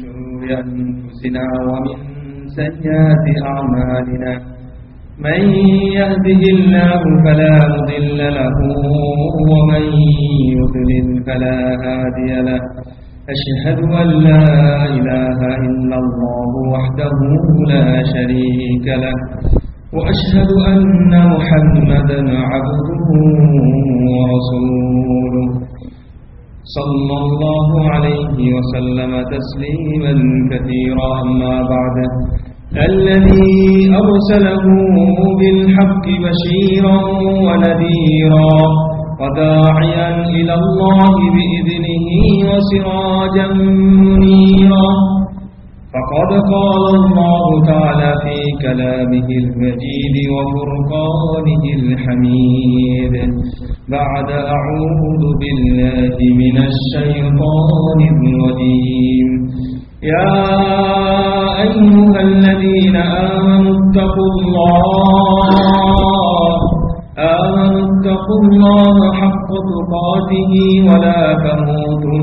شرور أنفسنا ومن سيئات أعمالنا. من يهده الله فلا مضل له ومن يضلل فلا هادي له. أشهد أن لا إله إلا الله وحده لا شريك له وأشهد أن محمدا عبده ورسوله. صلى الله عليه وسلم تسليما كثيرا أما بعد. الذي أرسله بالحق بشيرا ونذيرا وداعيا إلى الله بإذنه وسراجا منيرا. فقد قال الله تعالى في كلامه المجيد وفرقانه الحميد. بعد أعوذ بالله من الشيطان الرجيم. يا أيها الذين آمنوا اتقوا الله. آمنوا اتقوا الله حق تقاته ولا تموتن.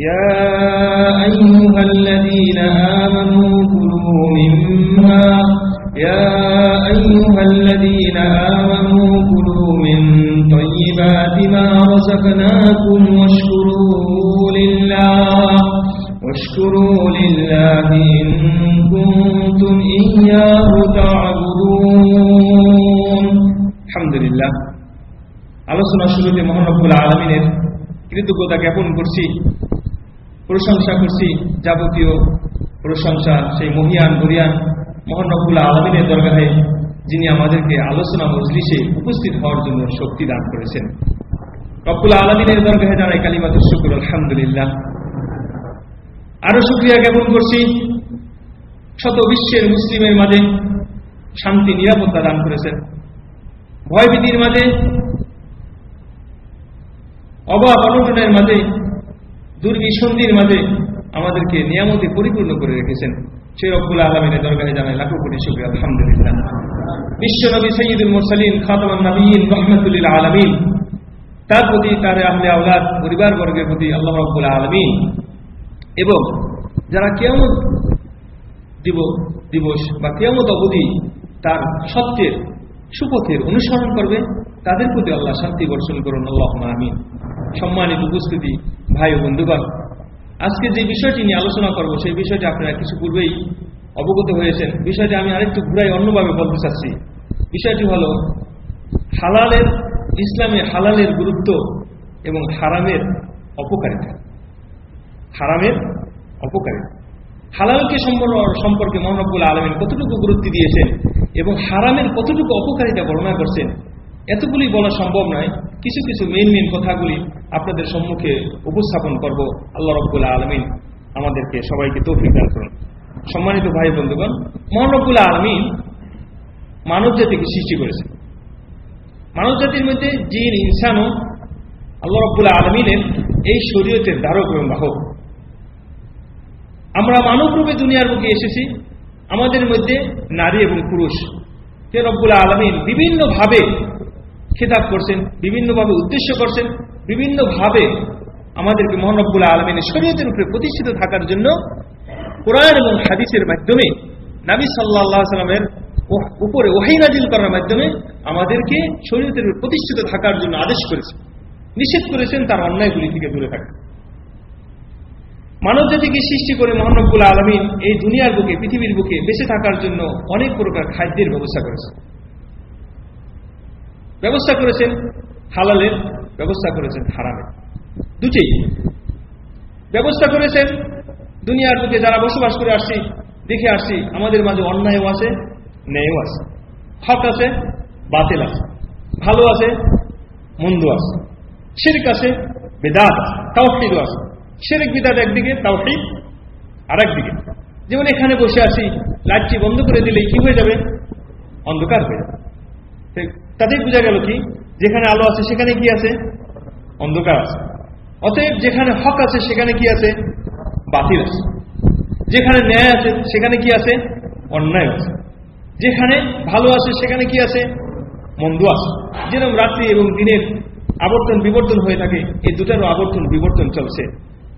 يا أيها الذين آمنوا كلوا مما يا أيها الذين آمنوا كلوا من طيبات ما رزقناكم واشكروا لله واشكروا لله إن كنتم إياه تعبدون الحمد لله আলোচনা শুরুতে মহানবুল আলমিনের কৃতজ্ঞতা জ্ঞাপন করছি প্রশংসা করছি যাবতীয় প্রশংসা, সেই মহিয়ান বরিয়ান মহানবুল আলমিনের দরগাহে, যিনি আমাদেরকে আলোচনা মজলিসে উপস্থিত হওয়ার জন্য শক্তি দান করেছেন। রব্বুল আলমিনের দরগাহে জানাই কালিমাত শুকুর, আলহামদুলিল্লাহ। আরও শুক্রিয়া জ্ঞাপন করছি, শত বিশ্বের মুসলিমের মাঝে শান্তি, নিরাপত্তা দান করেছেন। ভয়ভীতির মাঝে অবাক অনটনের মাঝে দুর্বিসন্ধির মাঝে আমাদেরকে নিয়ামতে পরিপূর্ণ করে রেখেছেন। সে রব্বুল আলমিনের দরগাহে জানায়, লাখো কোটি শুক্রিয়া, আলহামদুলিল্লাহ। বিশ্ব নবী সৈয়দুল মুরসালিন, খাতামান নবীন রহমতুল্লিল আলমিন। তার প্রতি তার আহলে আওলাদ পরিবার বর্গের প্রতি আল্লাহ রব্বুল আলমিন। এবং যারা দিব, দিবস বা কেয়ামত অবধি তার সত্যের, সুপথের অনুসরণ করবে, তাদের প্রতি আল্লাহ শান্তি বর্ষণ করুন। আল্লাহ আমিন। সম্মানিত উপস্থিতি ভাই বন্ধুগণ। আজকে যে বিষয়টি নিয়ে আলোচনা করব, সেই বিষয়টি আপনারা কিছু পূর্বেই অবগত হয়েছেন। বিষয়টি আমি আরেকটু ঘুরাই অন্যভাবে বলতে চাচ্ছি। বিষয়টি হল, হালালের, ইসলামে হালালের গুরুত্ব এবং হারামের অপকারিতা। হারামের অপকারিতা। হালালকে সম্পর্কে মহানবুল আলমিন কতটুকু গুরুত্ব দিয়েছেন এবং হারামের কতটুকু অপকারিতা বর্ণনা করছেন এতগুলি বলা সম্ভব নয়। কিছু কিছু মেন মেন কথাগুলি আপনাদের সম্মুখে উপস্থাপন করব। আল্লাহ রব্বুল আলমিন আমাদেরকে সবাইকে তৌফিক দান করুন। সম্মানিত ভাই বন্ধুগণ মহানবুল আলমিন মানব জাতিকে সৃষ্টি করেছেন। মানব জাতির মধ্যে জিন, ইনসানও আল্লাহ রব্বুল আলমিনের এই শরীয়তের ধারক এবং বাহক। আমরা মানব রূপে দুনিয়ার বুকে এসেছি। আমাদের মধ্যে নারী এবং পুরুষ। কে রব্বুল আলমিন বিভিন্নভাবে খেতাব করছেন, বিভিন্নভাবে উদ্দেশ্য করছেন, বিভিন্নভাবে আমাদেরকে মহানব্বুল আলমিনের শরীয়তের উপরে প্রতিষ্ঠিত থাকার জন্য কোরআন এবং হাদিসের মাধ্যমে নাবি সাল্লাহ সাল্লামের উপরে ওহাই নাজিল করার মাধ্যমে আমাদেরকে শরীয়তের প্রতিষ্ঠিত থাকার জন্য আদেশ করেছেন। নিষেধ করেছেন তার অন্যায়গুলি থেকে দূরে থাকা। মানব জাতিকে সৃষ্টি করে মহানব্বুল আলমিন এই দুনিয়ার বুকে, পৃথিবীর বুকে বেঁচে থাকার জন্য অনেক প্রকার খাদ্যের ব্যবস্থা করেছেন। ব্যবস্থা করেছেন হালালের, ব্যবস্থা করেছেন হারামের। দুটি। ব্যবস্থা করেছেন দুনিয়ার বুকে যারা বসবাস করে আসছি, দেখে আসছি, আমাদের মাঝে অন্যায়ও আছে, ন্যায়ও আছে। হক আছে, বাতিল আছে। ভালো আছে, মন্দ আছে। শিরিক আছে, বেদাত আছে, তাওহিদও আছে। শিরিক, বিদাত একদিকে, তাওহিদ আর একদিকে যেমন এখানে বসে আছি, লাইটটি বন্ধ করে দিলেই কি হয়ে যাবে? অন্ধকার হয়ে যাবে। তাতেই বোঝা গেল কি? যেখানে আলো আছে, সেখানে কি আছে? অন্ধকার আছে। অতএব যেখানে হক আছে, সেখানে কি আছে? বাতিল আছে। যেখানে ন্যায় আছে, সেখানে কি আছে? অন্যায় আছে। যেখানে ভালো আছে, সেখানে কি আছে? মন্দ আছে। যেরকম রাত্রি এবং দিনের আবর্তন, বিবর্তন হয়ে থাকে, এই দুটারও আবর্তন, বিবর্তন চলছে।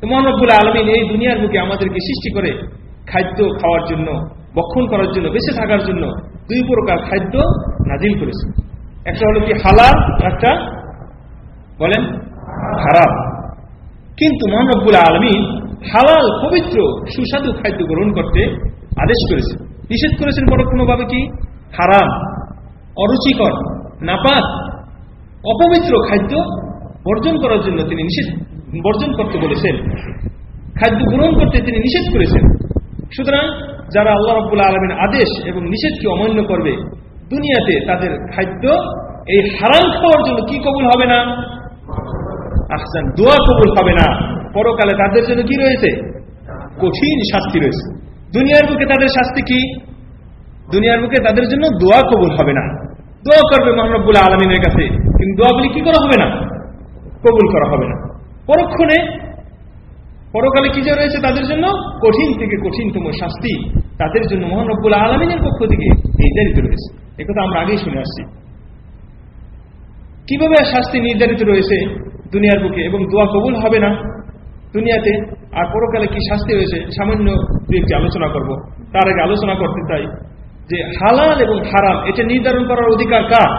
তো মহানবুল আলমিন এই দুনিয়ার বুকে আমাদেরকে সৃষ্টি করে খাদ্য খাওয়ার জন্য, বক্ষণ করার জন্য, বেঁচে থাকার জন্য দুই প্রকার খাদ্য নাজিল করেছে একটা হলো কি হালাল, একটা বলেন খারাপ কিন্তু মহানব্বুল আলমী হালাল, পবিত্র, সুস্বাদু খাদ্য গ্রহণ করতে আদেশ করেছেন। নিষেধ করেছেন পরোক্ষণভাবে কি? হারাম, অরুচিকর, নাপাক, অপবিত্র খাদ্য বর্জন করার জন্য তিনি নিষেধ, বর্জন করতে বলেছেন। খাদ্য গ্রহণ করতে তিনি নিষেধ করেছেন। সুতরাং যারা আল্লাহ রব্বুল আলমীর আদেশ এবং নিষেধকে অমান্য করবে দুনিয়াতে তাদের খাদ্য এই হারাম খাওয়ার জন্য কি কবুল হবে না? আহসান দোয়া কবুল হবে না। পরকালে তাদের জন্য কি রয়েছে? কঠিন শাস্তি রয়েছে। দুনিয়ার বুকে তাদের শাস্তি কি? দুনিয়ার বুকে তাদের জন্য দোয়া কবুল হবে না। দোয়া করবে মোহাম্মবুল আলমিনের কাছে। কিন্তু দোয়াগুলি কি করা হবে না? কবুল করা হবে না। পরক্ষণে পরকালে কি যে রয়েছে তাদের জন্য? কঠিন থেকে কঠিনতম শাস্তি তাদের জন্য মহানব্বুল আলমিনের পক্ষ থেকে নির্ধারিত রয়েছে। একথা আমরা আগেই শুনে আসছি। কীভাবে শাস্তি নির্ধারিত রয়েছে দুনিয়ার বুকে এবং দোয়া কবুল হবে না? দুনিয়াতে আর পরকালে কি শাস্তি রয়েছে? সামান্য দু একটি আলোচনা করব। তার আগে আলোচনা করতে চাই যে হালাল এবং হারাম, এটা নির্ধারণ করার অধিকার কার?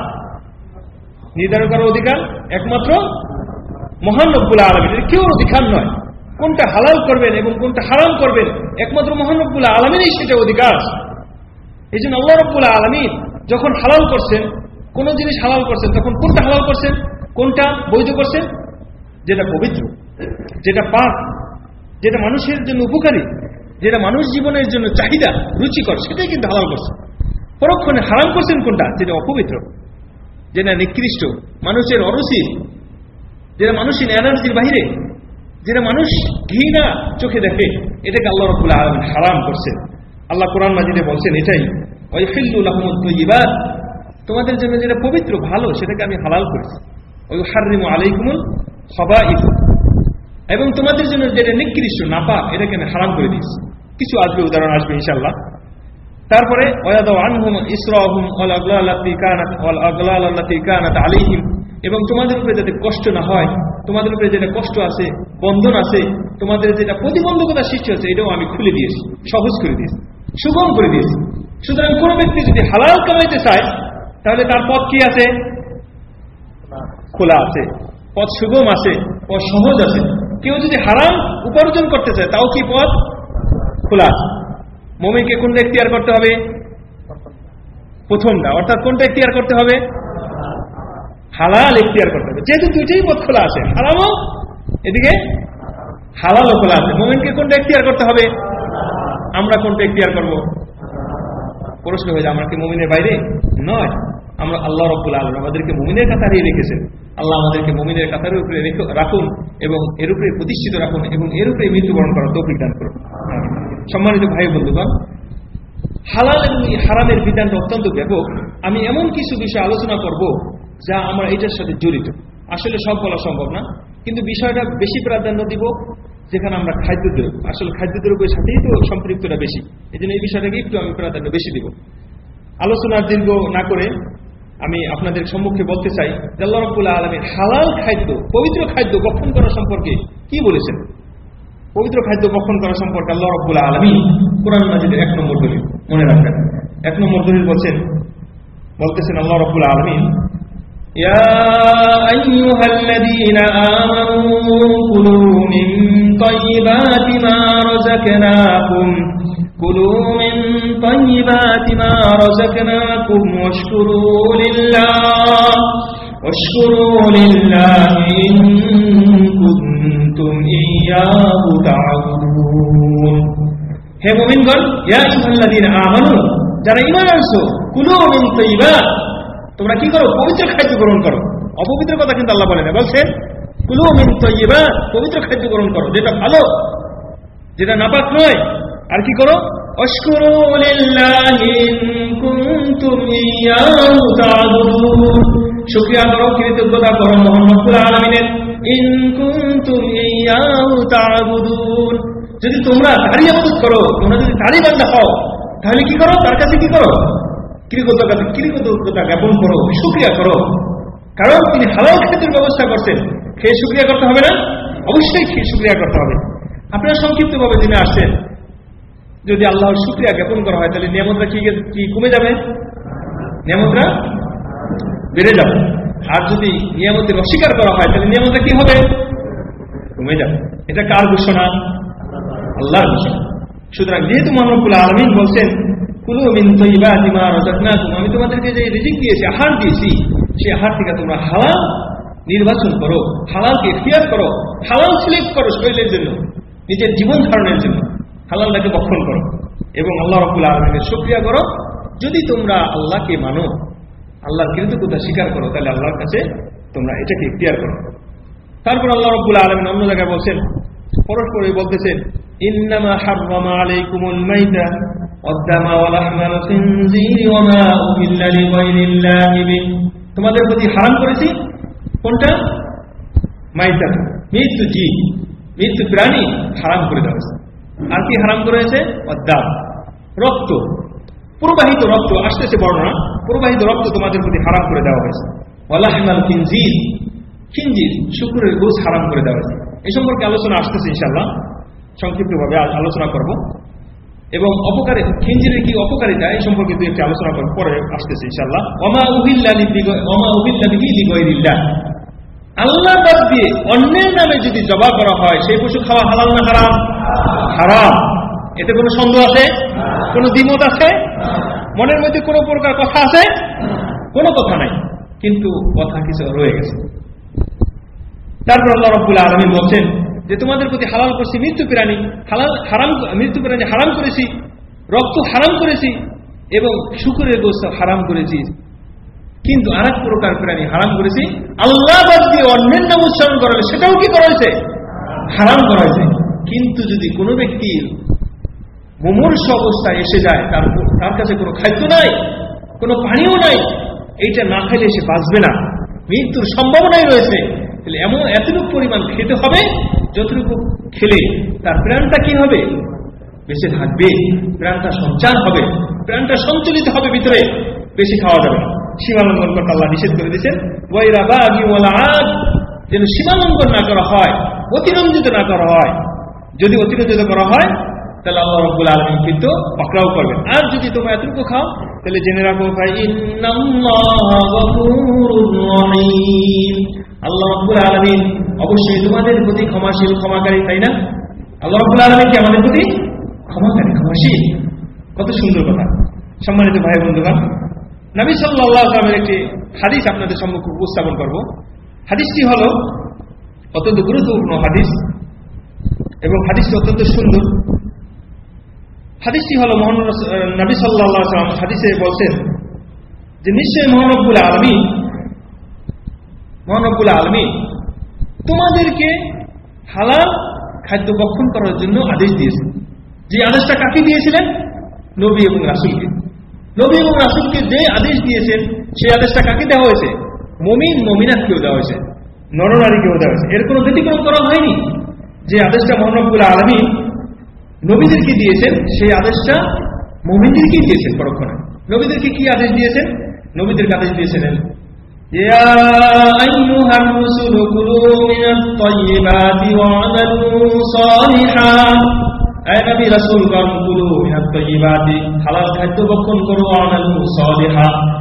নির্ধারণ করার অধিকার একমাত্র মহান রব্বুল আলমিনের কেউ অধিকার নয়। কোনটা হালাল করবেন এবং কোনটা হারাম করবেন? একমাত্র মহান রব্বুল আলমিনই সেটা অধিকার। এই জন্য আল্লাহ রব্বুল আলমিন যখন হালাল করছেন, কোন জিনিস হালাল করছেন, তখন কোনটা হালাল করছেন? কোনটা বৈধ করছেন? যেটা পবিত্র, যেটা পাক যেটা মানুষের জন্য উপকারী, যেটা মানুষ জীবনের জন্য চাহিদা, রুচিকর, সেটাই কিন্তু হালাল করছেন। পরক্ষণে হারাম করছেন কোনটা? যেটা অপবিত্র, যেটা নিকৃষ্ট, মানুষের অরসি যেটা মানুষের এনার্জির বাহিরে যেটা মানুষ ঘৃণা চোখে দেখে, এটাকে আল্লাহ রব্বুল আলম হারাম করছেন। আল্লাহ কোরআন মাজিদে বলছেন এটাই ওই ফিল্লুল আহমদ তোমাদের জন্য যেটা পবিত্র, ভালো, সেটাকে আমি হালাল করেছি। ওই হারিমু আলাইকুমুল সবা এবং তোমাদের জন্য যেটা নিকৃষ্ট নাপা এটাকে আমি হারাম করে দিয়েছি। কিছু আসবে উদাহরণ আসবে ইনশাল্লাহ তারপরে এবং তোমাদের উপরে যাতে কষ্ট না হয়, তোমাদের উপরে যেটা কষ্ট আছে বন্ধন আছে, তোমাদের যেটা প্রতিবন্ধকতা সৃষ্টি হচ্ছে, এটাও আমি খুলে দিয়েছি, সহজ করে দিয়েছি, সুগম করে দিয়েছি। সুতরাং কোন ব্যক্তি যদি হালাল কামাইতে চায়, তাহলে তার পথ কি আছে? খোলা আছে, পথ সুগম আছে, পথ সহজ আছে। কেউ যদি হারাম উপার্জন করতে চায়, তাও কি পথ? খোলা আছে। মমিকে কোনটা এখতিয়ার করতে হবে? প্রথমটা, অর্থাৎ কোনটা এখতিয়ার করতে হবে? হালাল এখতিয়ার করতে হবে। যেহেতু দুইটাই পথ খোলা আছে, হারামও এদিকে? হালালও খোলা আছে। মোমিনকে কোনটা এখতিয়ার করতে হবে? আমরা কোনটা এখতিয়ার করব? প্রশ্ন হয়ে যায়, আমরা কি মুমিনের বাইরে? নয়। আমরা আল্লাহ রব্বুল আলম আমাদেরকে মুমিনের কাতারে রেখেছেন। আল্লাহ আমাদেরকে মুমিনের কাতারের উপরে রাখুন এবং এর উপরে প্রতিষ্ঠিত রাখুন এবং এর উপরে মৃত্যুবরণ করার তৌফিক দান করুন। সম্মানিত ভাই বন্ধুগণ, হালাল এবং হারামের বিধানটা অত্যন্ত ব্যাপক। আমি এমন কিছু বিষয় আলোচনা করব যা আমরা এটার সাথে জড়িত। আসলে সব বলা সম্ভব না। কিন্তু বিষয়টা বেশি প্রাধান্য দিব যেখানে আমরা খাদ্য দ্রব্য, আসলে খাদ্য দ্রব্যের সাথেই তো সম্পৃক্তটা বেশি। এই জন্য এই বিষয়টাকে একটু আমি প্রাধান্য বেশি দিব। আলোচনার দীর্ঘ না করে আমি আপনাদের সম্মুখে বলতে চাই আল্লাহ রব্বুল্লাহ আলমীর হালাল খাদ্য, পবিত্র খাদ্য গঠন করা সম্পর্কে কি বলেছেন? পবিত্র খাদ্য বক্ষণ করা সম্পর্কে আল্লাহ রব্বুল আলমী কোরআন মাজিদের এক নম্বর দলিল মনে রাখবেন। এক নম্বর দলিল বলছেন, বলতেছেন আল্লাহ রব্বুল আলমী يا أيها الذين آمنوا كلوا من طيبات ما رزقناكم. كلوا من طيبات ما رزقناكم واشكروا لله. واشكروا لله إن كنتم إياه تعبدون. هي قال يا أيها الذين آمنوا ترى إيمان أنسوا كلوا من طيبات তোমরা কি করো? পবিত্র খাদ্য গ্রহণ করো। অপবিত্র কথা কিন্তু আল্লাহ বলেন না। বলছে, কুলো মিন তৈবা পবিত্র খাদ্য গ্রহণ করো, যেটা ভালো, যেটা নাপাক নয়। আর কি করো? শুক্রিয়া করো কৃতজ্ঞতা করো মোহাম্মদুল আলমিনের। যদি তোমরা দাঁড়িয়ে মদত করো, তোমরা যদি দাঁড়িয়ে বান্ধা হও, তাহলে কি করো? তার কাছে কি করো? কৃতজ্ঞতা কৃতজ্ঞতা জ্ঞাপন করো শুকরিয়া করো। কারণ তিনি হালাল ক্ষেত্রের ব্যবস্থা করছেন। খেয়ে শুক্রিয়া করতে হবে না? অবশ্যই খেয়ে শুক্রিয়া করতে হবে। আপনারা সংক্ষিপ্তভাবে দিনে আসছেন। যদি আল্লাহর শুক্রিয়া জ্ঞাপন করা হয়, তাহলে নিয়ামতরা কি কি কমে যাবে? নিয়ামতরা বেড়ে যাবে। আর যদি নিয়ামতের অস্বীকার করা হয়, তাহলে নিয়ামতরা কি হবে? কমে যাবে। এটা কার ঘোষণা? আল্লাহর ঘোষণা। সুতরাং যেহেতু মানবুল আলমিন বলছেন কুলু মিন তৈবাতি মা রাজাকনাকুম আমি তোমাদেরকে যে রিজিক দিয়েছি, আহার দিয়েছি, সেই আহার থেকে তোমরা হালাল নির্বাচন করো, হালালকে এখতিয়ার করো, হালাল সিলেক্ট করো শরীরের জন্য, নিজের জীবন ধারণের জন্য। হালালটাকে বক্ষণ করো এবং আল্লাহ রব্বুল আলমিনের সক্রিয়া করো। যদি তোমরা আল্লাহকে মানো, আল্লাহর কৃতজ্ঞতা স্বীকার করো, তাহলে আল্লাহর কাছে তোমরা এটাকে ইখতিয়ার করো। তারপর আল্লাহ রব্বুল আলমিন অন্য জায়গায় বলছেন পরস্পরই বলতেছেন, ইন্নামা হাররামা আলাইকুমুল মাইতা। والدم ولحم الخنزير وما أهل لغير الله به তোমাদের প্রতি হারাম করেছি কোনটা মাইতা মৃত্যু জি মৃত্যু প্রাণী হারাম করে দেওয়া হয়েছে আর কি হারাম করে হয়েছে অদ্দাম রক্ত প্রবাহিত রক্ত আসতেছে বর্ণনা প্রবাহিত রক্ত তোমাদের প্রতি হারাম করে দেওয়া হয়েছে ওয়ালাহমাল খিনজির খিনজির শুক্রের গোস হারাম করে দেওয়া হয়েছে এই সম্পর্কে আলোচনা আসতেছে ইনশাল্লাহ সংক্ষিপ্তভাবে আলোচনা করব এবং অপকারে খিঞ্জিরের কি অপকারিতা এই সম্পর্কে দু একটি আলোচনা পরে আসতেছে ইনশাল্লাহ অমা উবিল্লা অমা লিগয়রিল্লাহ আল্লাহ বাদ দিয়ে অন্যের নামে যদি জবা করা হয়, সেই পশু খাওয়া হালাল না হারাম? হারাম। এতে কোনো সন্দেহ আছে? কোনো দ্বিমত আছে? মনের মধ্যে কোনো প্রকার কথা আছে? কোনো কথা নাই। কিন্তু কথা কিছু রয়ে গেছে। তারপর আল্লাহ রব্বুল আলমী বলছেন যে তোমাদের প্রতি হালাল করছি, মৃত্যু প্রাণী হালাল, হারাম, মৃত্যু প্রাণী হারাম করেছি, রক্ত হারাম করেছি, এবং শুকুরের গোস্ত হারাম করেছি। কিন্তু আর এক প্রকার প্রাণী হারাম করেছি, আল্লাহ বাদ দিয়ে অন্যের নাম উচ্চারণ করা সেটাও কি করা হয়েছে? হারাম করা হয়েছে। কিন্তু যদি কোনো ব্যক্তির মুমূর্ষ অবস্থায় এসে যায়, তার তার কাছে কোনো খাদ্য নাই, কোনো পানিও নাই, এইটা না খেলে সে বাঁচবে না। মৃত্যুর সম্ভাবনাই রয়েছে। তাহলে এমন এতটুকু পরিমাণ খেতে হবে, যতটুকু খেলে তার প্রাণটা কি হবে? বেঁচে থাকবে, প্রাণটা সঞ্চার হবে, প্রাণটা সঞ্চালিত হবে ভিতরে, বেশি খাওয়া যাবে না। করতে আল্লাহ নিষেধ করে দিয়েছেন যেন সীমালঙ্ঘন না করা হয়, অতিরঞ্জিত না করা হয়। যদি অতিরঞ্জিত করা হয় তাহলে আল্লাহ রব্বুল আলমী কিন্তু পাকড়াও করবেন। আর যদি তোমরা এতটুকু খাও, তাহলে জেনে রাখো ভাই আল্লাহ রব্বুল আলমিন অবশ্যই তোমাদের প্রতি ক্ষমাশীল, ক্ষমাকারী, তাই না? আল্লাহ রব্বুল আলমিন কি আমাদের প্রতি? ক্ষমাকারী, ক্ষমাশীল। কত সুন্দর কথা। সম্মানিত ভাই বন্ধুগণ, নবী সাল্লাহ আসলামের একটি হাদিস আপনাদের সম্মুখে উপস্থাপন করব। হাদিসটি হল অত্যন্ত গুরুত্বপূর্ণ হাদিস এবং হাদিসটি অত্যন্ত সুন্দর। হাদিসটি হল মোহাম্মদ নবী সাল্লাম হাদিসে বলছেন যে নিশ্চয়ই মহানবুল আলমী মহানবুল আলমী তোমাদেরকে হালাল খাদ্য বক্ষণ করার জন্য আদেশ দিয়েছেন। যে আদেশটা কাকে দিয়েছিলেন? নবী এবং রাসুলকে। নবী এবং রাসুলকে যে আদেশ দিয়েছেন, সেই আদেশটা কাকে দেওয়া হয়েছে? মমিন, মমিনাতকেও দেওয়া হয়েছে। নরনারীকেও দেওয়া হয়েছে। এর কোনো ব্যতিক্রম করা হয়নি যে আদেশটা মোহাম্মবুল আলমী নবীদেরকে দিয়েছেন সেই আদেশটা মোমিনদেরকেই দিয়েছেন পরক্ষণে। নবীদেরকে কি আদেশ দিয়েছেন? নবীদের আদেশ দিয়েছিলেন করো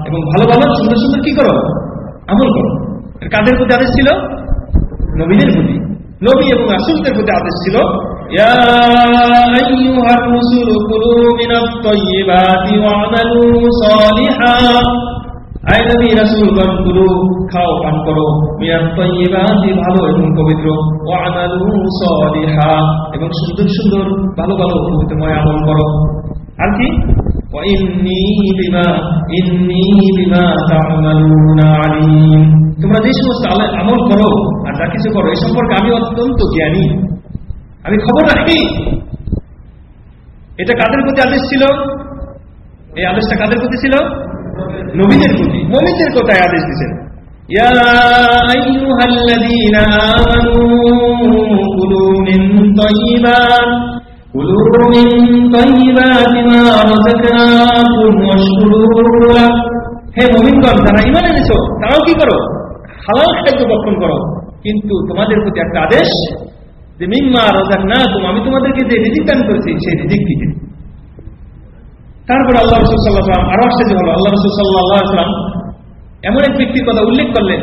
এবং ভালো ভালো সুন্দর সুন্দর কি করো? আমল করো। কাদের প্রতি আদেশ ছিল? নবীদের প্রতি। নবী এবং আসুলদের প্রতি আদেশ ছিল ইয়া আইয়ুহার রাসূল কুলু মিনাত তাইয়্যিবাতি ওয়া'মালু সালিহা আয় নবী রাসূলগণ, কুলু, খাও, পান করো। মিনাত তাইয়্যিবাতি ভালো এবং পবিত্র। ওয়া'মালু সালিহা, এবং সুন্দর সুন্দর, ভালো ভালো পবিত্রময় আমল করো। আর কি? তোমরা যে সমস্ত আমল করো, আর যা কিছু করো এই সম্পর্কে আমি অত্যন্ত জ্ঞানী। আমি খবর রাখি। এটা কাদের প্রতি আদেশ ছিল? এই আদেশটা কাদের প্রতি ছিল? নবীদের প্রতি। নবীদের কোথায় আদেশ দিচ্ছেন হে মমিনগণ তারা ইমান এনেছ, তারাও কি করো? হালাল খাদ্য বক্ষণ করো। কিন্তু তোমাদের প্রতি একটা আদেশ যে মিম্মা রোজাক না তুমি আমি তোমাদেরকে যে রিজিক দান করেছি, সেই রিজিক থেকে তারপর আল্লাহ রসুল সাল্লাহ আরও আশ্চর্য হলো। আল্লাহ রসুল সাল্লাহ আসলাম এমন এক ব্যক্তির কথা উল্লেখ করলেন,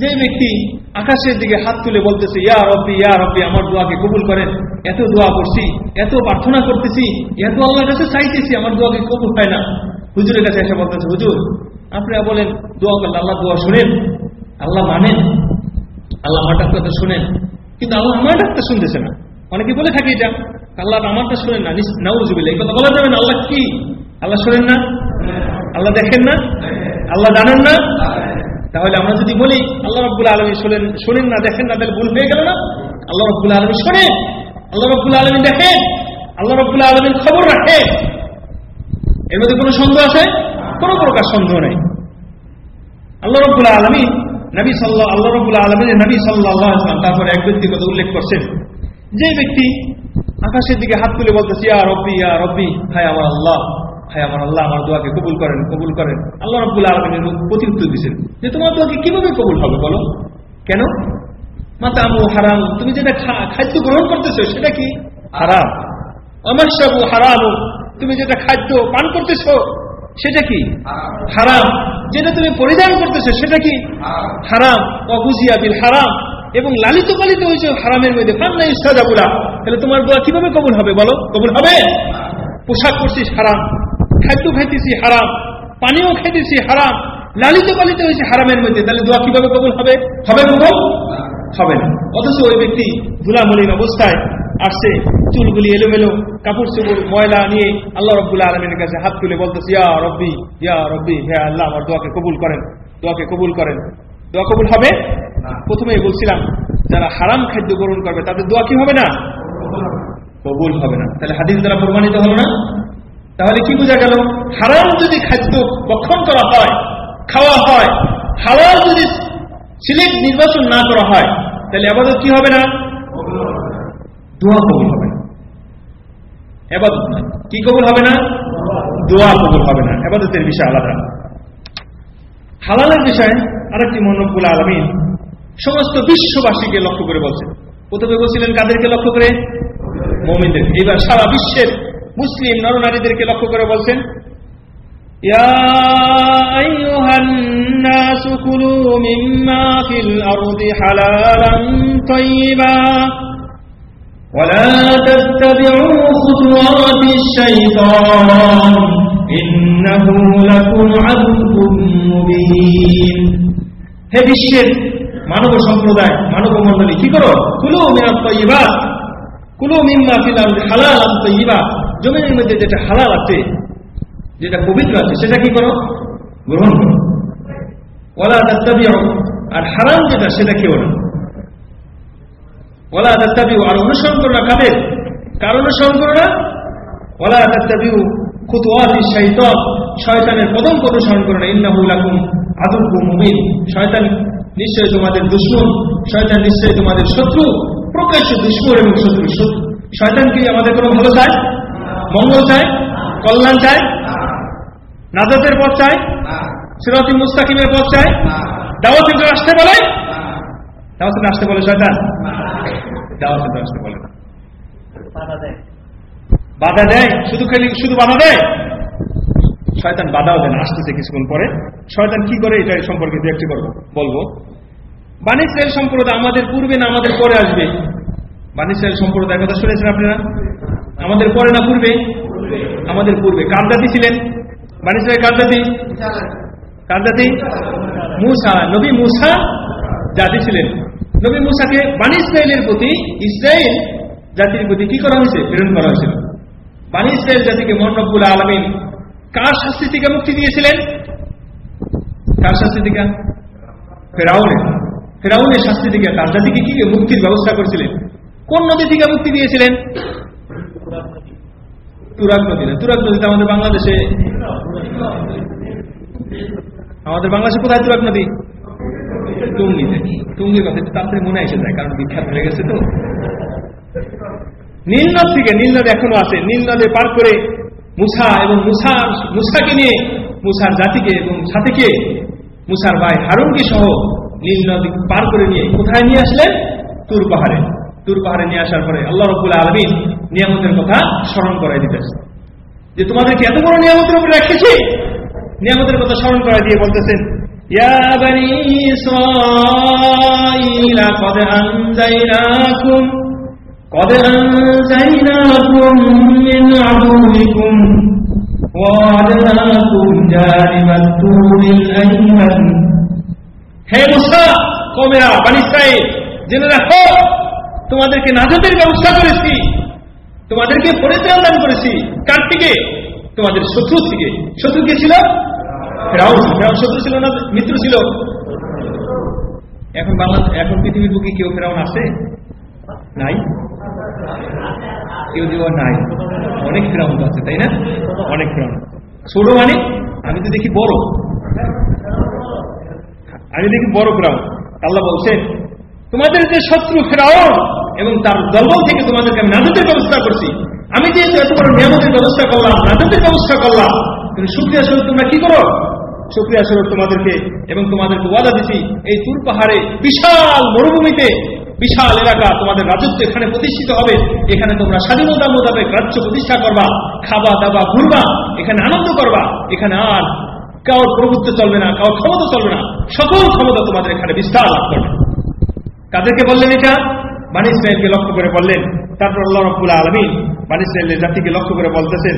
যে ব্যক্তি আকাশের দিকে হাত তুলে বলতেছে, ইয়া রব্বি ইয়া রব্বি, আমার দোয়াকে কবুল করেন। এত দোয়া করছি, এত প্রার্থনা করতেছি, এত আল্লাহর কাছে চাইতেছি, আমার দোয়াকে কবুল হয় না। হুজুরের কাছে এসে বলতেছে, হুজুর আপনারা বলেন দোয়া করলে আল্লাহ দোয়া শোনেন? আল্লাহ মানেন? আল্লাহ আমার কথা শোনেন। কিন্তু আল্লাহ আমার ডাক্তার শুনতেছে না। অনেকে বলে থাকে এটা আল্লাহ আমারটা শোনেন না নাউজুবিল্লাহ। এই কথা বলা যাবে না। আল্লাহ কি? আল্লাহ শোনেন না? আল্লাহ দেখেন না? আল্লাহ জানেন না? তাহলে আমরা যদি বলি, আল্লাহ রব্বুল আলমী শোনেন শোনেন না, দেখেন না, তাহলে ভুল হয়ে গেল না? আল্লাহ রব্বুল আলমী শোনেন আল্লাহ রব্বুল আলমী দেখেন আল্লাহ রব্বুল আলমীর খবর রাখে। এর মধ্যে কোনো সন্দেহ আছে? কোন প্রকার সন্দেহ নেই। আল্লাহ রব্বুল আলমী নবী সাল্লাহ আল্লাহ রব্বুল আলমীর নবী সাল্লাহ আসলাম তারপরে এক ব্যক্তির কথা উল্লেখ করছেন। যে ব্যক্তি আকাশের দিকে হাত তুলে বলতেছে, ইয়া রব্বি ইয়া রব্বি, হায় আমার আল্লাহ, হায় আমার আল্লাহ, আমার দোয়াকে কবুল করেন কবুল করেন। আল্লাহ রব্বুল আলমিনের প্রতি উত্তর দিচ্ছেন যে, তোমার দোয়াকে কীভাবে কবুল হবে বলো? কেন? মাতামু হারাম, তুমি যেটা খাদ্য গ্রহণ করতেছো, সেটা কি? হারাম। আমার সাবু হারাম তুমি যেটা খাদ্য পান করতেছো সেটা কি? হারাম। যেটা তুমি পরিধান করতেছো, সেটা কি? হারাম। অবুজিয়া বিল হারাম। এবং লালিত পালিত হয়েছে হারামের মধ্যে। পান্না ইস্তাজাবুলা তাহলে তোমার দোয়া কীভাবে কবুল হবে বলো? কবুল হবে? পোশাক করছিস হারাম। খাদ্য খাইতেছি, হারাম। পানিও খাইতেছি, হারাম। লালিত পালিত হয়েছে হারামের মধ্যে তাহলে দোয়া কীভাবে কবুল হবে? হবে কবুল হবে না। অথচ ওই ব্যক্তি ধুলামলিন অবস্থায় আসছে চুলগুলি এলোমেলো কাপড় চুপুর ময়লা নিয়ে আল্লাহ রব্বুল্লাহ আলমিনের কাছে হাত তুলে বলতেছে ইয়া রব্বি ইয়া রব্বি হ্যাঁ আল্লাহ আমার দোয়াকে কবুল করেন দোয়াকে কবুল করেন। দোয়া কবুল হবে? প্রথমেই বলছিলাম যারা হারাম খাদ্য গ্রহণ করবে তাদের দোয়া কি হবে না? কবুল হবে না। তাহলে হাদিস দ্বারা প্রমাণিত হলো না? তাহলে কি বোঝা গেল? হারাম যদি খাদ্য বক্ষণ করা হয় খাওয়া হয় হালাল যদি সিলেক্ট নির্বাচন না করা হয়, তাহলে আবাদত কি হবে না? দোয়া কবুল হবে। না। এবাদত নয় কি কবুল হবে না? দোয়া কবুল হবে না। এবাদতের বিষয় আলাদা। হালালের বিষয়ে আরেকটি মনোবুল আলমিন সমস্ত বিশ্ববাসীকে লক্ষ্য করে বলছেন। প্রথমে বলছিলেন, কাদেরকে লক্ষ্য করে? মমিনদের এবার সারা বিশ্বের মুসলিম নরনারীদেরকে লক্ষ্য করে বলছেন يا أيها الناس كلوا مما في الأرض حلالا طيبا ولا تتبعوا خطوات الشيطان إنه لكم عدو مبين হে বিশ্বের মানব সম্প্রদায় মানব মন্ডলী কি করো কুলু মিনাত তৈবা কুলু মিম্মা ফিল আরদি হালাল তৈবা জমিনের মধ্যে যেটা হালাল আছে যেটা পবিত্র আছে, সেটা কি করো? গ্রহণ করো। ওলা দাত্তাবিও আর হারাম যেটা, সেটা কেউ না। ওলা দাত্তাবিও আর অনুসরণ করো না কাদের? কার অনুসরণ করো না? ওলা দাত্তাবিও খুতুয়াতি শৈতন শয়তানের কদম অনুসরণ করো না। ইন্নাহুল আকুম আদুকু মুমিন শয়তান নিশ্চয় তোমাদের দুশ্মন, শয়তান নিশ্চয় তোমাদের শত্রু, প্রকাশ্য দুশ্মন এবং শত্রু। শয়তান কি আমাদের কোনো ভালো চায়? মঙ্গল চায়? কল্যাণ চায়? নাজাতের পথ চায় সিরাতি মুস্তাকিমের পথ চায় দাওয়াত আসতে বলে? দাওয়াত আসতে বলে শয়তান? দাওয়াত আসতে বলে বাধা দেয়। শুধু খালি শুধু বাধা দেয়? শয়তান বাধাও দেন আসতেছে কিছুক্ষণ পরে। শয়তান কি করে এটা সম্পর্কে দু একটি করব বলব বাণিজ্যের সম্প্রদায় আমাদের পূর্বে না আমাদের পরে আসবে? বাণিজ্যের সম্প্রদায় কথা শুনেছেন আপনারা? আমাদের পরে না পূর্বে। আমাদের পূর্বে। কার জাতি ছিলেন? বাণিজ্যের কার জাতি? কার জাতি? মুসা। নবী মুসা জাতি ছিলেন। নবী মুসাকে বাণী ইসরায়েলের প্রতি, ইসরায়েল জাতির প্রতি কি করা হয়েছে? প্রেরণ করা হয়েছিল। বাণী ইসরায়েল জাতিকে মন্নবুল আলমিন কার শাস্তি থেকে মুক্তি দিয়েছিলেন? কার শাস্তি থেকে? ফেরাউনের। ফেরাউনের শাস্তি থেকে তার জাতিকে কি মুক্তির ব্যবস্থা করেছিলেন? কোন নদী থেকে মুক্তি দিয়েছিলেন? তুরাগ নদী না তুরাগ নদী তো আমাদের বাংলাদেশে আমাদের বাংলাদেশে কোথায় তুরাগ নদী? টুঙ্গিতে টুঙ্গির কথা তাড়াতাড়ি মনে এসে যায়, কারণ বিখ্যাত হয়ে গেছে তো। নীলনদ থেকে নীলনদ এখনও আছে। নীলনদে পার করে মুসা এবং মুসার মুসাকে নিয়ে, মুসার জাতিকে এবং সাথীকে, মুসার ভাই হারুনকে সহ নীল নদী পার করে নিয়ে কোথায় নিয়ে আসলেন? তুর পাহাড়ে। তুর পাহাড়ে নিয়ে আসার পরে আল্লাহ রবুল আলমিন নিয়ামতের কথা স্মরণ করাই দিতেছে যে তোমাদেরকে এত বড় নিয়ামতের উপরে রেখেছি নিয়ামতের কথা স্মরণ করাই দিয়ে বলতেছেন يا بني إسرائيل قد أنجيناكم قد أنجيناكم من عدوكم ووعدناكم جانب الطور الأيمن হে মুসা কমেরা বানি ইসরাইল জেনে রাখো তোমাদেরকে নাজাতের ব্যবস্থা করেছি। তোমাদেরকে পরিত্রাণ দান করেছি। কার থেকে? তোমাদের শত্রু থেকে। শত্রু কে ছিল? শত্রু ছিল না, মিত্র ছিল? এখন বাংলা, এখন পৃথিবীর বুকে কেউ ফেরাউন আছে? নাই? কেউ দেওয়া নাই। অনেক ফেরাউন আছে, তাই না? অনেক ফেরাউন ছোট মানে? আমি তো দেখি বড়। আমি দেখি বড় ফেরাউন। আল্লাহ বলছেন তোমাদের যে শত্রু ফেরাউন এবং তার দলবল থেকে তোমাদেরকে আমি ব্যবস্থা করছি। আমি যেহেতু এত বড় নিয়ামতের ব্যবস্থা করলাম, নাজতের ব্যবস্থা করলাম, কিন্তু সুক্রিয়া স্বরূপ তোমরা কি করো? সুক্রিয়া স্বরূপ তোমাদেরকে এবং তোমাদেরকে ওয়াদা দিছি, এই তুর পাহাড়ে বিশাল মরুভূমিতে বিশাল এলাকা তোমাদের রাজত্ব এখানে প্রতিষ্ঠিত হবে। এখানে তোমরা স্বাধীনতা মোতাবেক রাজ্য প্রতিষ্ঠা করবা, খাবা, দাবা, ঘুরবা, এখানে আনন্দ করবা। এখানে আর কারোর প্রভুত্ব চলবে না, কারোর ক্ষমতা চলবে না। সকল ক্ষমতা তোমাদের এখানে বিস্তার লাভ করবে। কাদেরকে বললেন এটা? বানি লক্ষ্য করে বললেন, তারপর আল্লাহ রব্বুল আলমী বানি জাতিকে লক্ষ্য করে বলতেছেন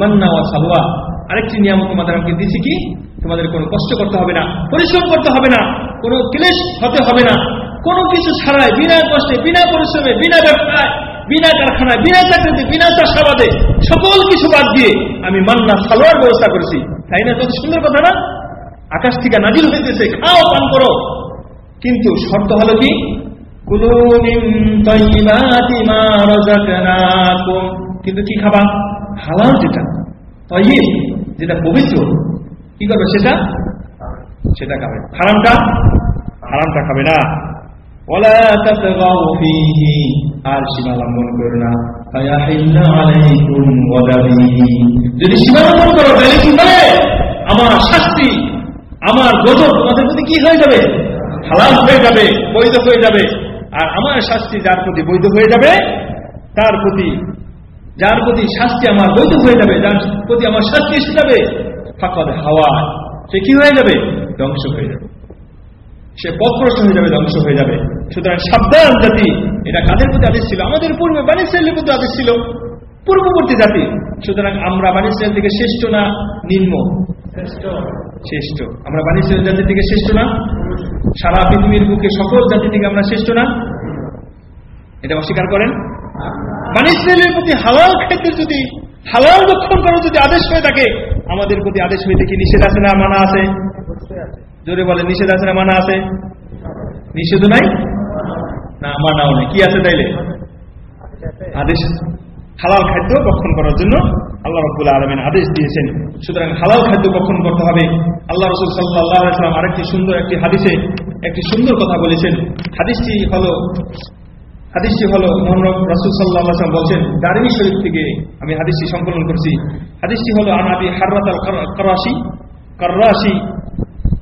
মান্না আরেকটি নিয়ামত তোমাদের আমাকে দিছি কি? তোমাদের কোনো কষ্ট করতে হবে না, পরিশ্রম করতে হবে না, কোনো ক্লেশ হতে হবে না। কোনো কিছু ছাড়াই, বিনা কষ্টে, বিনা পরিশ্রমে, বিনা ব্যবসায়, বিনা কারখানায়, বিনা চাকরিতে, বিনা চাষাবাদে, সকল কিছু বাদ দিয়ে আমি মান্না, সালোয়ার ব্যবস্থা করেছি। তাই না? কত সুন্দর কথা না? আকাশ থেকে নাজিল হইতেছে, খাও, পান করো। কিন্তু শর্ত হলো কি? কিন্তু কি খাবা? হালাল যেটা। তৈব যেটা পবিত্র। কি করবে সেটা? সেটা খাবে। হারামটা? হারামটা খাবে না। আর সীমা লঙ্ঘন করো না। যদি সীমা লঙ্ঘন করো, তাহলে কি হবে? আমার শাস্তি, আমার গজব তোমাদের প্রতি কি হয়ে যাবে? হালাল হয়ে যাবে, বৈধ হয়ে যাবে। আর আমার শাস্তি যার প্রতি বৈধ হয়ে যাবে, তার প্রতি যার প্রতি শাস্তি আমার বৈধ হয়ে যাবে, যার প্রতি আমার শাস্তি এসে যাবে, ফাঁকদ হাওয়া। সে কি হয়ে যাবে? ধ্বংস হয়ে যাবে। সে পথপ্রষ্ট হয়ে যাবে, ধ্বংস হয়ে যাবে। সুতরাং সাবধান জাতি, এটা কাদের প্রতি আদেশ ছিল? আমাদের পূর্বে বাণিজ্যের প্রতি আদেশ ছিল। পূর্ববর্তী জাতি। সুতরাং আমরা বাণিজ্যের থেকে শ্রেষ্ঠ না নিম্ন? শ্রেষ্ঠ। আমরা বাণিজ্য জাতি থেকে শ্রেষ্ঠ না? সারা পৃথিবীর বুকে সকল জাতি থেকে আমরা শ্রেষ্ঠ না? এটা অস্বীকার করেন? বাণিজ্যের প্রতি হালাল ক্ষেত্রে যদি হালাল রক্ষণ করার যদি আদেশ হয়ে থাকে আমাদের প্রতি আদেশ হয়ে দেখি নিষেধ আছে না মানা আছে? জোরে বলে নিষেধ আছে না মানা আছে? নিষেধ নাই? না মানাও নেই। কি আছে তাইলে? আদেশ হালাল খাদ্য ভক্ষণ করার জন্য আল্লাহ রব্বুল আলমিন আদেশ দিয়েছেন। সুতরাং হালাল খাদ্য ভক্ষণ করতে হবে। আল্লাহ রসুল সাল্লাহ আসলাম আরেকটি সুন্দর একটি হাদিসে একটি সুন্দর কথা বলেছেন। হাদিসটি হল হাদিসটি হল মোহাম্মদ রসুল সাল্লাহ বলছেন, দারিমি শরীফ থেকে আমি হাদিসটি সংকলন করছি। হাদিসটি হল আনাবি হাররাত আল করাশি কর্রাশি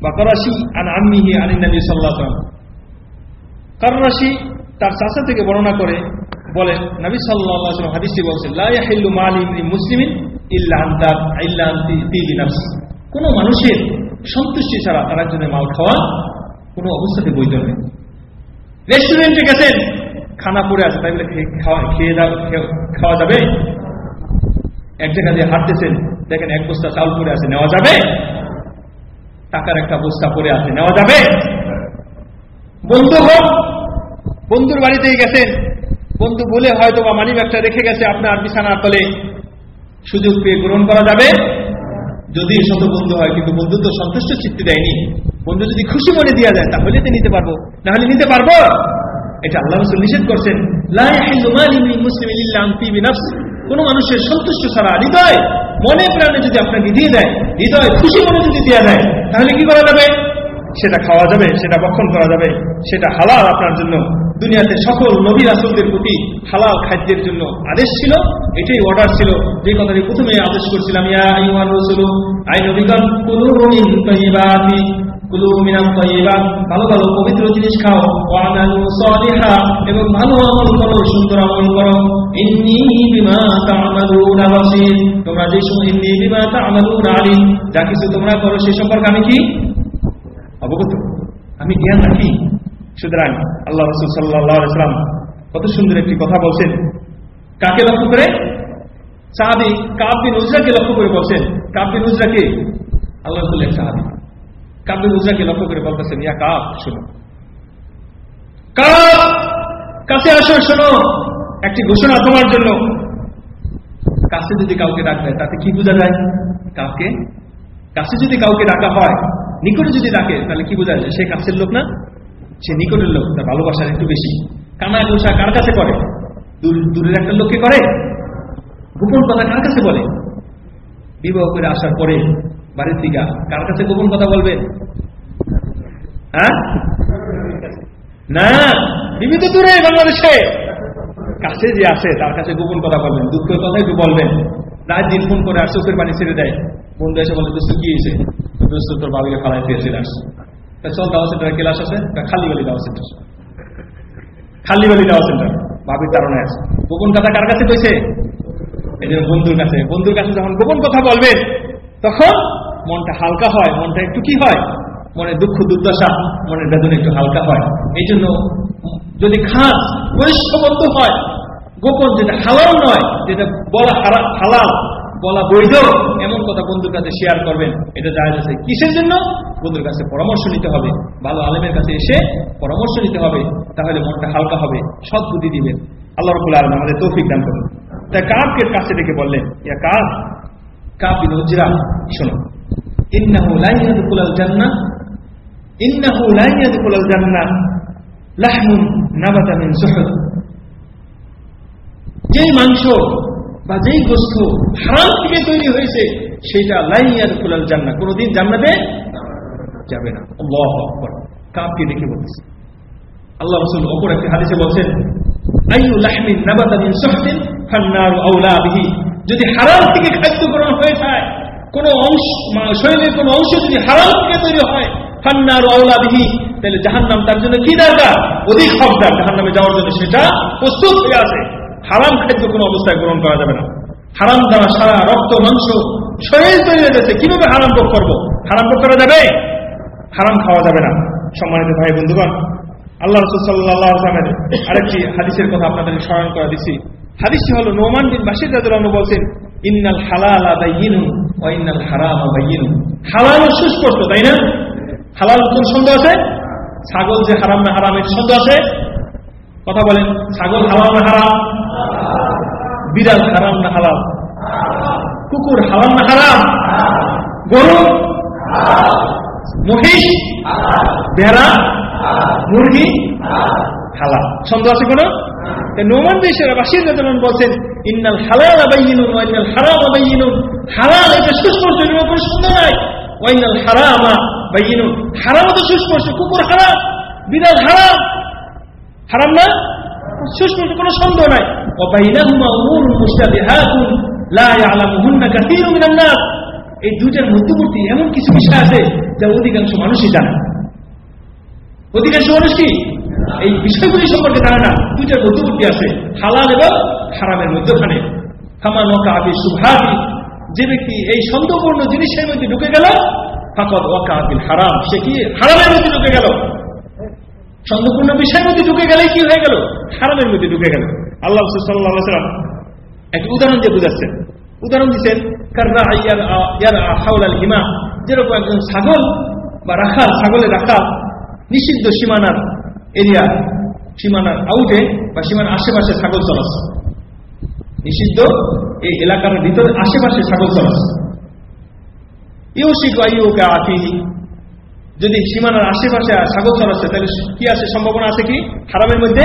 বা করাশি আন আম্মিহি আনিন সাল্লাহ কর্রাশি তার চাষা থেকে বর্ণনা করে বলেন নবী সাল্লাহ হাদিসটি বলছেন লাহিল্লু মালিম মুসলিমিন কোন মানুষের সন্তুষ্টি ছাড়া তার একজনের মাল খাওয়া কোনো অবস্থাতে বৈধ নেই রেস্টুরেন্টে গেছেন, খানা পড়ে আছে, তাই বলে খেয়ে খাওয়া যাবে? এক জায়গা দিয়ে হাঁটতেছেন, দেখেন এক বস্তা চাউল পরে আছে, নেওয়া যাবে? টাকার একটা বস্তা পরে আছে, নেওয়া যাবে? বন্ধু হোক, বন্ধুর বাড়িতেই গেছেন বন্ধু বলে হয়তো বা মানি ব্যাগটা রেখে গেছে আপনার বিছানার তলে। সুযোগ পেয়ে গ্রহণ করা যাবে। যদি শত বন্ধু হয়, কিন্তু বন্ধু তো সন্তুষ্ট চিত্তি দেয়নি। বন্ধু যদি খুশি মনে দেওয়া যায় তাহলে তো নিতে পারব। না হলে নিতে পারব? এটা আল্লাহ রসুল নিষেধ করছেন। কোন মানুষের সন্তুষ্ট ছাড়া হৃদয়, মনে প্রাণে যদি আপনাকে দিয়ে দেয়, হৃদয় খুশি মনে যদি দিয়ে দেয়, তাহলে কি করা যাবে? সেটা খাওয়া যাবে, সেটা বক্ষণ করা যাবে, সেটা হালাল আপনার জন্য। দুনিয়াতে সকল নবী রাসুলদের প্রতি হালাল খাদ্যের জন্য আদেশ ছিল, এটাই অর্ডার ছিল। যে কথাটি প্রথমে আদেশ করছিলাম, ইয়া আইয়ুহার রাসূলু ভালো ভালো পবিত্র জিনিস খাও এবং ভালো আমল করো, সুন্দর আমল করো। ইন্নী বিমা তা'মালুনা বাসীর। তোমরা যে ইন্নী বিমা তা'মালুনা আলিম যা কিছু তোমরা করো সে সম্পর্কে আমি কি অবগত আমি জ্ঞান রাখি। সুতরাং আল্লাহ রসুল সাল্লাহ ইসলাম কত সুন্দর একটি কথা বলছেন। কাকে লক্ষ্য করে? সাহাবি কাবিন উজরাকে লক্ষ্য করে বলছেন। কাবিন উজরাকে আল্লাহ রসুল্লেন সাহাবি। কাবিন উজরাকে লক্ষ্য করে বলতেছেন, ইয়া কাপ শোনো। কাপ কাছে আসো, শোনো। একটি ঘোষণা তোমার জন্য। কাছে যদি কাউকে ডাক দেয়, তাতে কি বোঝা যায়? কাউকে? কাছে যদি কাউকে ডাকা হয় নিকটে যদি ডাকে, তাহলে কি বোঝা যায় সে কাছের লোক না? সে নিকটের লোক, তার ভালোবাসার একটু বেশি। কানা গোসা কার কাছে করে? দূরের একটা লোককে করে? গোপন কথা কার কাছে বলে? বিবাহ করে আসার পরে বাড়ির দিকা কার কাছে গোপন কথা বলবে? হ্যাঁ? না, বিবিধ দূরে বাংলাদেশে। কাছে যে আছে তার কাছে গোপন কথা বলবেন, দুঃখের কথা একটু বলবেন। রাত দিন ফোন করে আর চোখের পানি ছেড়ে দেয়। বন্ধু এসে বলে, দোস্ত, কি হয়েছে? দোস্ত তোর বাবিকে ফালাই দিয়ে চলে আসছে চল দাওয়া সেন্টার ক্লাস আছে? খালি বালি দাওয়া সেন্টার। খালি বালি দাওয়া সেন্টার। বাবির কারণে আছে। গোপন কথা কার কাছে কইছে? এই জন্য বন্ধুর কাছে। বন্ধুর কাছে যখন গোপন কথা বলবেন তখন মনটা হালকা হয়, মনটা একটু কি হয়? মনে দুঃখ, দুর্দশা, মনের বেদনা একটু হালকা হয়। এই জন্য যদি খাস পরিষ্কবদ্ধ হয়, গোপন যেটা হালাল নয়, যেটা বলা হালাল বলা বৈধ, এমন কথা বন্ধুর কাছে শেয়ার করবেন। এটা জায়জ আছে কিসের জন্য? বন্ধুর কাছে পরামর্শ নিতে হবে। ভালো আলেমের কাছে এসে পরামর্শ নিতে হবে। তাহলে মনটা হালকা হবে, সৎ বুদ্ধি দিবেন। আল্লাহ রকুল আলম আমাদের তৌফিক দান করবেন তাই কাপকে কাছে ডেকে বললেন, ইয়া কাপ কাপ বিন উজরা, শোনো। যেই মাংস বা যেই গোস্ত হারাম থেকে তৈরি হয়েছে সেটা লাইয়ার ফুলাল জান্না কোনোদিন জান্নাতে যাবে না। আল্লাহ আকবর। কাপকে দেখে বলতেছে। আল্লাহ রসুল অপর একটি হাদিসে বলছেন যদি হারাম থেকে খাদ্য গ্রহণ হয়ে যায়, কোন অংশ শরীরের কোন অংশ যদি হারাম থেকে তৈরি হয়, ফান্নার আউলা বিহি, তাহলে জাহান্নাম তার জন্য কি দরকার? অধিক হকদার। জাহান্নামে যাওয়ার জন্য সেটা প্রস্তুত হয়ে আছে। হারাম খাদ্য কোনো অবস্থায় গ্রহণ করা যাবে না। হারাম দ্বারা সারা রক্ত, মাংস শরীর তৈরি হয়েছে কীভাবে হারাম ভোগ করব? হারাম ভোগ করা যাবে? হারাম খাওয়া যাবে না। সম্মানিত ভাই বন্ধুগণ, আল্লাহ রসুল সাল্লাহ আসলামের আরেকটি হাদিসের কথা আপনাদের স্মরণ করা দিচ্ছি। হাদিসটি হল নোমান বিন বাসির রাজু বলছেন, ইন্নাল হালাল আদাইনু ইন্নাল হারাম আদাইনু হালাল সুস্পষ্ট, তাই না? হালাল কোন সন্দেহ আছে? ছাগল যে হারাম না হারাম, এর সন্দেহ আছে? কথা বলেন, ছাগল হালাল না হারাম? বিড়াল হারাম না হালাল কুকুর হারাম না হারাম? গরু? মহিষ? ভেড়া? মুরগি? হালাল সন্দেহ আছে কোন? নোমান দেশের বাসির রাজন বলছেন, ইন্নাল হালাল আবাইনুন ওয়াইনাল হারাম আবাইনুন হালাল এটা সুস্পষ্ট এর কোনো সন্দেহ নাই। ওয়াইনাল হারামা বাইনুন হারাম তো সুস্পষ্ট, কুকুর হারাম, বিড়াল হারাম। হারাম না? সুস্পষ্ট কোনো সন্দেহ নাই। অবাইনাহুমা উমুর মুস্তাবিহাতুন লা ইয়ালামুহুন্না কাসীরুম মিনান নাস এই দুইটার মধ্যবর্তী এমন কিছু বিষয় আছে যা অধিকাংশ মানুষই জানে। অধিকাংশ মানুষ কি এই বিষয়গুলি সম্পর্কে জানে না। দুইটার মধ্যবর্তী আছে, হালাল এবং হারামের মধ্যখানে। খামানোকা আবি সুভাবি যে ব্যক্তি এই সন্দেহপূর্ণ জিনিসের মধ্যে ঢুকে গেল ফাকত ওয়াকা আবিল হারাম। সে কি হারামের মধ্যে ঢুকে গেল? সন্দেহপূর্ণ বিষয়ের মধ্যে ঢুকে গেলে কি হয়ে গেল? হারামের মধ্যে ঢুকে গেল। আল্লাহ সাল্লাম একটি উদাহরণ দিয়ে বুঝাচ্ছেন। উদাহরণ দিচ্ছেন হিমা যেরকম একজন ছাগল বা রাখাল ছাগলের রাখাল নিষিদ্ধ সীমানার এরিয়া সীমানার আউটে বা সীমানার আশেপাশে ছাগল চলাচ্ছে নিষিদ্ধ এই এলাকার ভিতরে আশেপাশে ছাগল চলাচ্ছে ইউসিক ইউকে আফিহি যদি সীমানার আশেপাশে ছাগল চলাচ্ছে তাহলে কি আছে? সম্ভাবনা আছে কি? হারামের মধ্যে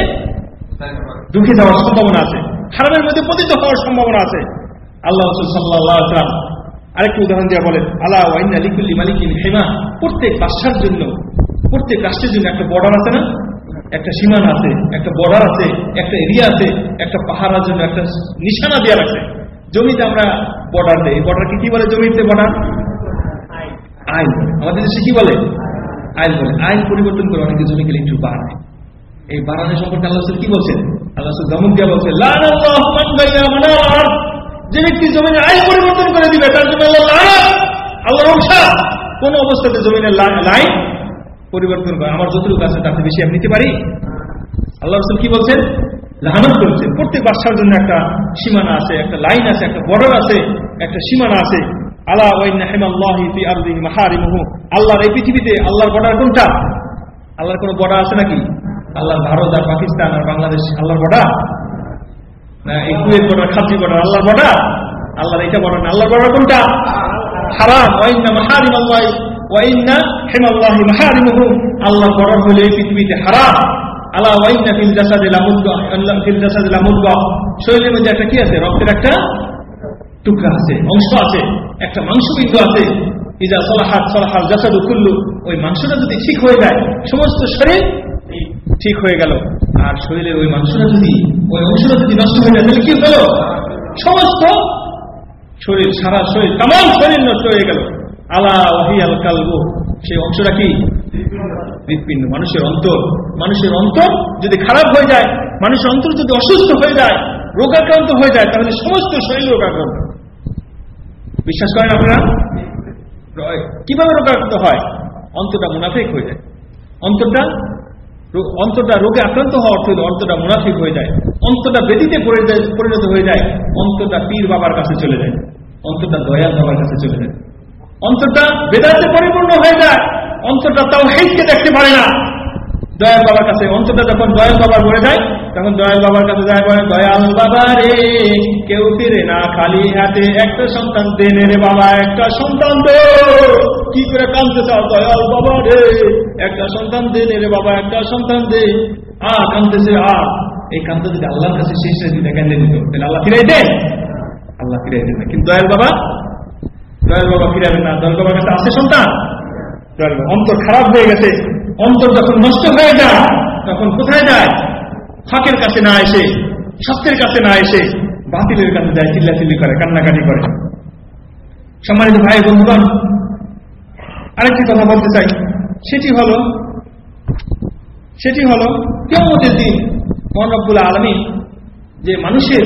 ঢুকে যাওয়ার সম্ভাবনা আছে। হারামের মধ্যে পতিত হওয়ার সম্ভাবনা আছে। আল্লাহ আসলাম আরেকটি উদাহরণ দিয়ে বলেন আল্লাহ ওয়াইন আলিকুল্লি মালিকিন হেমা। প্রত্যেক বাসার জন্য, প্রত্যেক রাষ্ট্রের জন্য একটা বর্ডার আছে না? একটা সীমানা আছে, একটা বর্ডার আছে, একটা এরিয়া আছে, একটা পাহাড়ার জন্য একটা নিশানা দেওয়া আছে। জমিতে আমরা বর্ডার দেই। বর্ডারকে কি বলে জমিতে বর্ডার আইন। আমাদের দেশে কি বলে? আইন বলে আইন পরিবর্তন করে অনেকে জমি গেলে একটু বাড়ায়। এই বাড়ানো সম্পর্কে আল্লাহ কি বলছেন? আল্লাহ দমন দিয়া বলছে যে ব্যক্তি জমিনে আইন পরিবর্তন করে দিবে, তার জন্য আল্লাহ আল্লাহ কোন অবস্থাতে জমিনের লাইন পরিবর্তন করে। আমার যতটুকু আছে তাতে বেশি আমি নিতে পারি। আল্লাহ রসুল কি বলছেন? লাহানত করেছেন। প্রত্যেক বাসার জন্য একটা সীমানা আছে, একটা লাইন আছে, একটা বর্ডার আছে, একটা সীমানা আছে। আল্লাহ আল্লাহর এই পৃথিবীতে আল্লাহর বর্ডার কোনটা? আল্লাহর কোন বর্ডার আছে নাকি? আল্লাহ ভারত আর পাকিস্তান আর বাংলাদেশ আল্লাহর বর্ডার? না, এই কুয়েত বর্ডার, খাদ্রি বর্ডার আল্লাহর বর্ডার? আল্লাহর এটা বর্ডার না, আল্লাহর বর্ডার কোনটা? এই পৃথিবীতে লামুদ্গা। শরীরের মধ্যে একটা কি আছে? রক্তের একটা টুকরা আছে, অংশ আছে, একটা মাংস মাংসবিন্দু আছে। ইজা সলাহাত সলাহার জাসাদু কুল্লু, ওই মাংসটা যদি ঠিক হয়ে যায়, সমস্ত শরীর ঠিক হয়ে গেল। আর শরীরের ওই মাংসটা যদি, ওই অংশটা যদি নষ্ট হয়ে যায়, তাহলে কি হলো? সমস্ত শরীর, সারা শরীর তাম শরীর নষ্ট হয়ে গেল। আলা ওয়াহি আল কালবু, সেই অংশটা কি? হৃৎপিণ্ড, মানুষের অন্তর। মানুষের অন্তর যদি খারাপ হয়ে যায়, মানুষের অন্তর যদি অসুস্থ হয়ে যায়, রোগাক্রান্ত হয়ে যায়, তাহলে সমস্ত শরীর রোগাক্রান্ত। বিশ্বাস করেন আপনারা? কীভাবে রোগাক্রান্ত হয়? অন্তটা মুনাফিক হয়ে যায়। অন্তরটা অন্তরটা রোগে আক্রান্ত হওয়া অর্থ অন্তরটা মুনাফিক হয়ে যায়। অন্তরটা বেদিতে পরিণত হয়ে যায়। অন্তরটা পীর বাবার কাছে চলে যায়। অন্তরটা দয়াল বাবার কাছে চলে যায়। অন্তরটা বেদাতে পরিপূর্ণ হয়ে যায়। অন্তরটা তাও হেঁটকে দেখতে পারে না। দয়াল বাবার কাছে অন্তরটা যখন দয়াল বাবার বলে যায়, তখন দয়াল বাবার কাছে যায় বলে দয়াল বাবা রে, কেউ ফিরে না খালি হাতে একটা সন্তান দেনে রে বাবা, একটা সন্তান দে। কি করে কানতে চাও দয়াল বাবা রে? একটা সন্তান দেনে রে বাবা, একটা সন্তান দে। আ কানতেছে আ। এই কানতে যদি আল্লাহর কাছে শেষ হয়ে দিতে কেন দিত তাহলে আল্লাহ ফিরাই দেন? আল্লাহ ফিরাই দেন কিন্তু দয়াল বাবা দয়াল বাবা ফিরাবেন না। দয়াল বাবার কাছে আছে সন্তান? অন্তর খারাপ হয়ে গেছে। অন্তর যখন নষ্ট হয়ে যায়, তখন কোথায় যায়? হকের কাছে না এসে সত্যের কাছে না এসে বাতিলের কাছে যায়, চিল্লাচিল্লি করে, কান্নাকাটি করে। সম্মানিত ভাই বন্ধুগণ, আরেকটি কথা বলতে চাই। সেটি হল সেটি হল কেউ কেমতের দিন মহানবুল আলমী যে মানুষের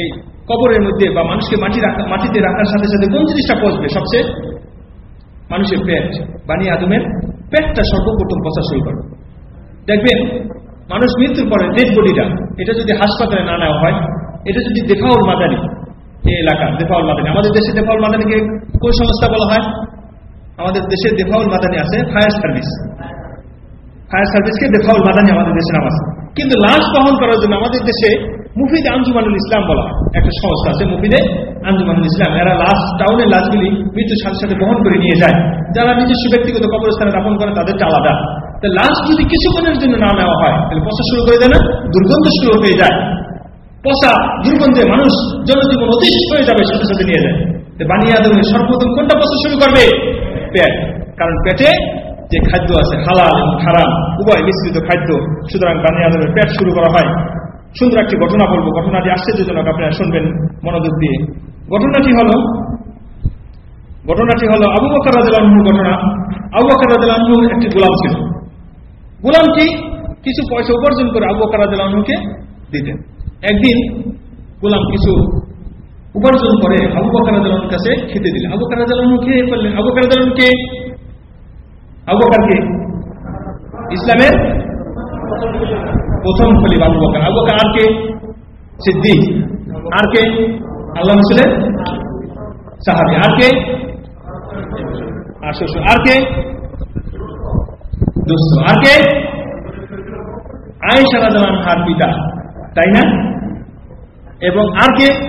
এই কবরের মধ্যে বা মানুষকে মাটি রাখা, মাটিতে রাখার সাথে সাথে কোন জিনিসটা পচবে? সবচেয়ে মানুষের পেট, বানি আদমের পেটটা সর্বপ্রথম পচা শুরু করবে দেখবেন, মানুষ মৃত্যুর পরে ডেড বডিটা এটা যদি হাসপাতালে না নেওয়া হয়, এটা যদি দেফাউল মাদানি, এই এলাকা দেফাউল মাদানি, আমাদের দেশে দেফাউল মাদানিকে কোন সংস্থা বলা হয়? আমাদের দেশে দেফাউল মাদানি আছে, ফায়ার সার্ভিস। ফায়ার সার্ভিসকে দেফাউল মাদানি আমাদের দেশে নাম আছে। কিন্তু লাশ বহন করার জন্য আমাদের দেশে মুফিদে আঞ্জুমানুল ইসলাম বলা একটা সংস্থা আছে মুফিদে আঞ্জুমানুল ইসলাম। এরা লাশ টাউনের লাশগুলি মৃত্যুর সাথে সাথে বহন করে নিয়ে যায়। যারা নিজস্ব ব্যক্তিগত কবরস্থানে দাপন করে তাদেরটা আলাদা তো লাশ যদি কিছুক্ষণের জন্য না নেওয়া হয়, তাহলে পচা শুরু করে দেয় না, দুর্গন্ধ শুরু হয়ে যায়। পচা, দুর্গন্ধে মানুষ জনজীবন অতিষ্ঠ হয়ে যাবে, সাথে সাথে নিয়ে যায়। তো বানিয়ে আদমের সর্বপ্রথম কোনটা পচা শুরু করবে? পেট। কারণ পেটে যে খাদ্য আছে, হালাল এবং হারাম, উভয় মিশ্রিত খাদ্য। সুতরাং বানিয়ে আদমের পেট শুরু করা হয়। সুন্দর একটি ঘটনা বলব। ঘটনাটি আশ্চর্যজনক, আপনারা শুনবেন মনোযোগ দিয়ে। ঘটনাটি হল ঘটনাটি হল আবু বকর রাজু ঘটনা। আবু বকর রাজু একটি গোলাম ছিল। গোলামটি কিছু পয়সা উপার্জন করে আবু বকর রাজুকে দিতেন। একদিন গোলাম কিছু উপার্জন করে আবু বকর রাজুর কাছে খেতে দিলেন। আবু বকর রাজু খেয়ে ফেললেন। আবু বকর রাজুকে আবু বকরকে ইসলামের প্রথম খলিফ আবু বকর। আবু বকর আর কে? সিদ্দিক। আর কে? আল্লাহ রসুলের সাহাবি। আর কে? শ্বশুর আর কে? আর কে? আয়েশা রাজান হার পিতা। তাই না? এবং আর কে?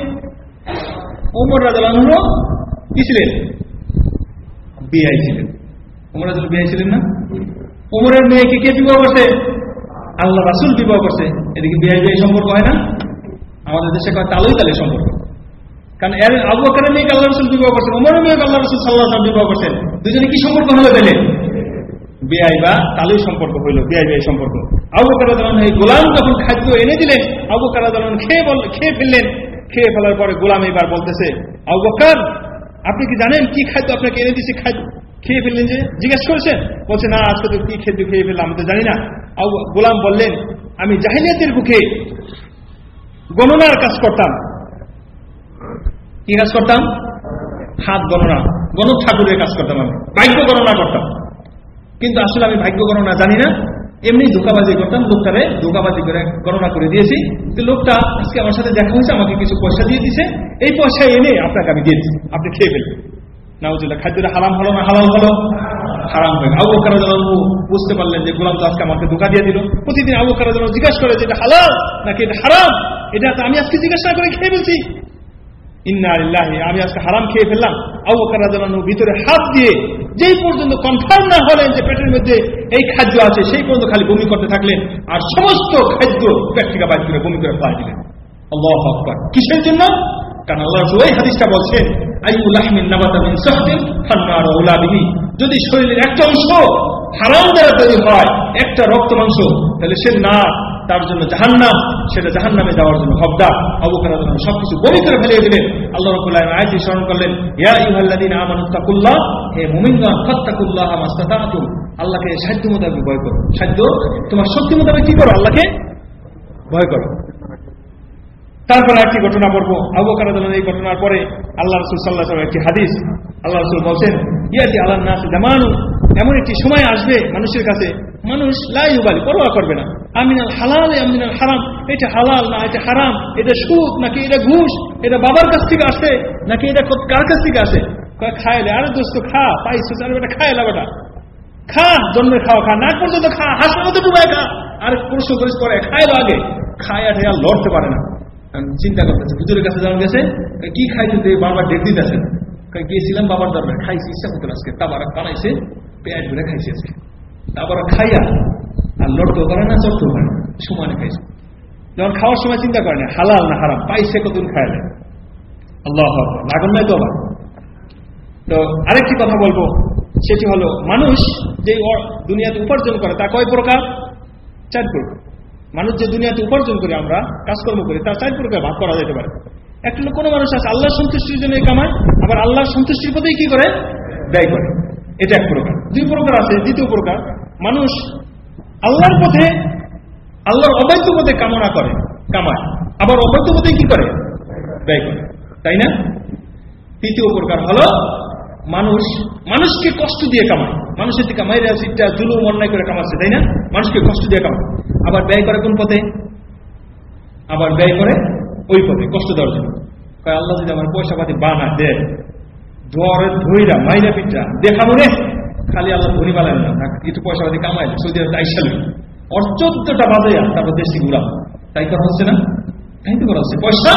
ওমর রাজানও কি ছিলেন? বিআই ছিলেন। ওমর রাজুল বিআই ছিলেন না? ওমরের মেয়েকে কে বিবাহ করছে? আল্লাহ রাসুল বিবাহ করছে, এদিকে বিআই বিআই সম্পর্ক হয় না? আমাদের দেশে কয় তালুই তালে সম্পর্ক। কারণ এর আবু বকরের মেয়ে আল্লাহ রসুল বিবাহ করছেন ওমরের মেয়ে আল্লাহ রসুল সাল্লাহ বিবাহ করছেন দুজনে কি সম্পর্ক হলো তাহলে? বেআই বা তালুই সম্পর্ক হইল বেআই বেআই সম্পর্ক। আবু কারাদান এই গোলাম যখন খাদ্য এনে দিলেন, আবু কারাদান খেয়ে বল খেয়ে ফেললেন। খেয়ে ফেলার পরে গোলাম এবার বলতেছে, আবু আপনি কি জানেন কি খাদ্য আপনাকে এনে দিছি খাদ্য? খেয়ে ফেললেন যে জিজ্ঞেস করেছেন? বলছে, না, আজকে তো কি খাদ্য খেয়ে ফেললাম, আমি তো জানি না। গোলাম বললেন, আমি জাহিনিয়াতের বুকে গণনার কাজ করতাম। কি কাজ করতাম? হাত গণনা। গণক ঠাকুরের কাজ করতাম আমি। ভাগ্য গণনা করতাম। কিন্তু আসলে আমি ভাগ্য গণনা জানি না। এমনি ধোকাবাজি করতাম, লোকটারে ধোকাবাজি করে গণনা করে দিয়েছি। তো লোকটা আজকে আমার সাথে দেখা হয়েছে, আমাকে কিছু পয়সা দিয়ে দিছে এই পয়সা এনে আপনাকে আমি দিয়েছি। আপনি খেয়ে ফেলবেন নাউজুল্লাহ খাদ্যটা হারাম হলো না হালাল হলো? হারাম হয়ে আবু কারাজন বুঝতে পারলেন যে গোলাম তো আজকে আমাকে ধোকা দিয়ে দিল। প্রতিদিন আবু কারাজন জিজ্ঞাসা করে যে এটা হালাল নাকি এটা হারাম? এটা তো আমি আজকে জিজ্ঞাসা করে খেয়ে ফেলছি। ইন্না আলিল্লাহি আমি আজকে হারাম খেয়ে ফেললাম। আবু কারাজানো ভিতরে হাত দিয়ে যেই পর্যন্ত কনফার্ম না হলেন যে পেটের মধ্যে এই খাদ্য আছে, সেই পর্যন্ত খালি বমি করতে থাকলেন। আর সমস্ত খাদ্য পেট থেকে বাইর করে বমি করে ফেলাই দিলেন। আল্লাহ আকবর। কিসের জন্য? কারণ আল্লাহ ওই হাদিসটা বলছেন আইউল্লাহমিন নাবাতামিন সাহদিন ফান্নার উলাবিহি যদি শরীরের একটা অংশ হারাম দ্বারা তৈরি হয়, একটা রক্ত মাংস, তাহলে সে না, তার জন্য জাহান্নাম, সেটা জাহান্নামে যাওয়ার জন্য হবদার অবকার সবকিছু বমি করে ফেলিয়ে দিলেন, আল্লাহ রবুল্লাহ আয়টি স্মরণ করলেন, ইয়া ইহাল্লাদিন আমানুত্তাকুল্লাহ হে মুমিনগণ, ফত্তাকুল্লাহ মাস্তাতাতুম আল্লাহকে সাধ্য মোতাবেক ভয় করো। সাধ্য? তোমার শক্তি মোতাবেক কি করো? আল্লাহকে ভয় করো। তারপরে একটি ঘটনা পড়ব। আবু কারাদান এই ঘটনার পরে আল্লাহ রসুল সাল্লাহ একটি হাদিস, আল্লাহ রসুল বলছেন, ইয়াতি আল্লাহ নাস জামানু এমন একটি সময় আসবে মানুষের কাছে, মানুষ লাই উবালি পরোয়া করবে না। আমিনাল হালাল, আমিনাল হারাম, এটা হালাল না এটা হারাম, এটা সুদ নাকি এটা ঘুষ, এটা বাবার কাছ থেকে আসে নাকি এটা কার কাছ থেকে আসে? খাইলে, আরে দোস্ত, খা, পাইছো, আরে বেটা, খাইলা বেটা। খা, জন্মের খাওয়া খা, না পর্যন্ত খা মধ্যে ডুবায় খা। আর প্রশ্ন করিস পরে, খাইলো আগে খায় আর লড়তে পারে না। চিন্তা করতেছে, হুজুরের কাছে যখন গেছে কি খাইতে বারবার ডেট দিতেছেন গিয়েছিলাম বাবার দরবারে, খাইছি, ইচ্ছা করতে আজকে। তাবারা বানাইছে, পেঁয়াজ ভরে খাইছি আজকে। তাবারা খাইয়া আর লড়তেও পারে না, চড়তেও পারে না সমানে খাইছে। যখন খাওয়ার সময় চিন্তা করে না, হালাল না হারাম, পাইছে কতদিন খাইলে আল্লাহ লাগুন নাই তো আবার? তো আরেকটি কথা বলব, সেটি হলো, মানুষ যে দুনিয়াতে উপার্জন করে, তা কয় প্রকার? চার প্রকার। মানুষ যে দুনিয়াতে উপার্জন করে আমরা, কাজকর্ম করি, তার চার প্রকার ভাগ করা যেতে পারে। একটা কোনো মানুষ আছে আল্লাহ সন্তুষ্টির জন্য কামায়, আবার আল্লাহ সন্তুষ্টির পথেই কি করে? ব্যয় করে। এটা এক প্রকার। দুই প্রকার আছে, দ্বিতীয় প্রকার, মানুষ আল্লাহর পথে, আল্লাহর অবৈধ পথে কামনা করে, কামায়, আবার অবৈধ পথে কি করে? ব্যয় করে। তাই না? তৃতীয় প্রকার হলো মানুষ, মানুষকে কষ্ট দিয়ে কামায়। মানুষের থেকে মাইরে সিটটা, জুলুম, অন্যায় করে কামাচ্ছে, তাই না? মানুষকে কষ্ট দিয়ে কামায়। আবার ব্যয় করে কোন পথে? আবার ব্যয় করে ওই পথে, কষ্ট দেওয়ার জন্য। আল্লাহ যদি আমার পয়সা পাতি বানা দে ধোয়ারে ধইরা, মাইরা পিঠা দেখাবো রে? খালি আল্লাহ ধনী বানায় না কিছু পয়সা পাতি কামাই সৌদি আরব আইসাল ওর চোদ্দটা বাজে তারপর দেশি ঘুরা তাই করা হচ্ছে না? তাই তো করা হচ্ছে। পয়সা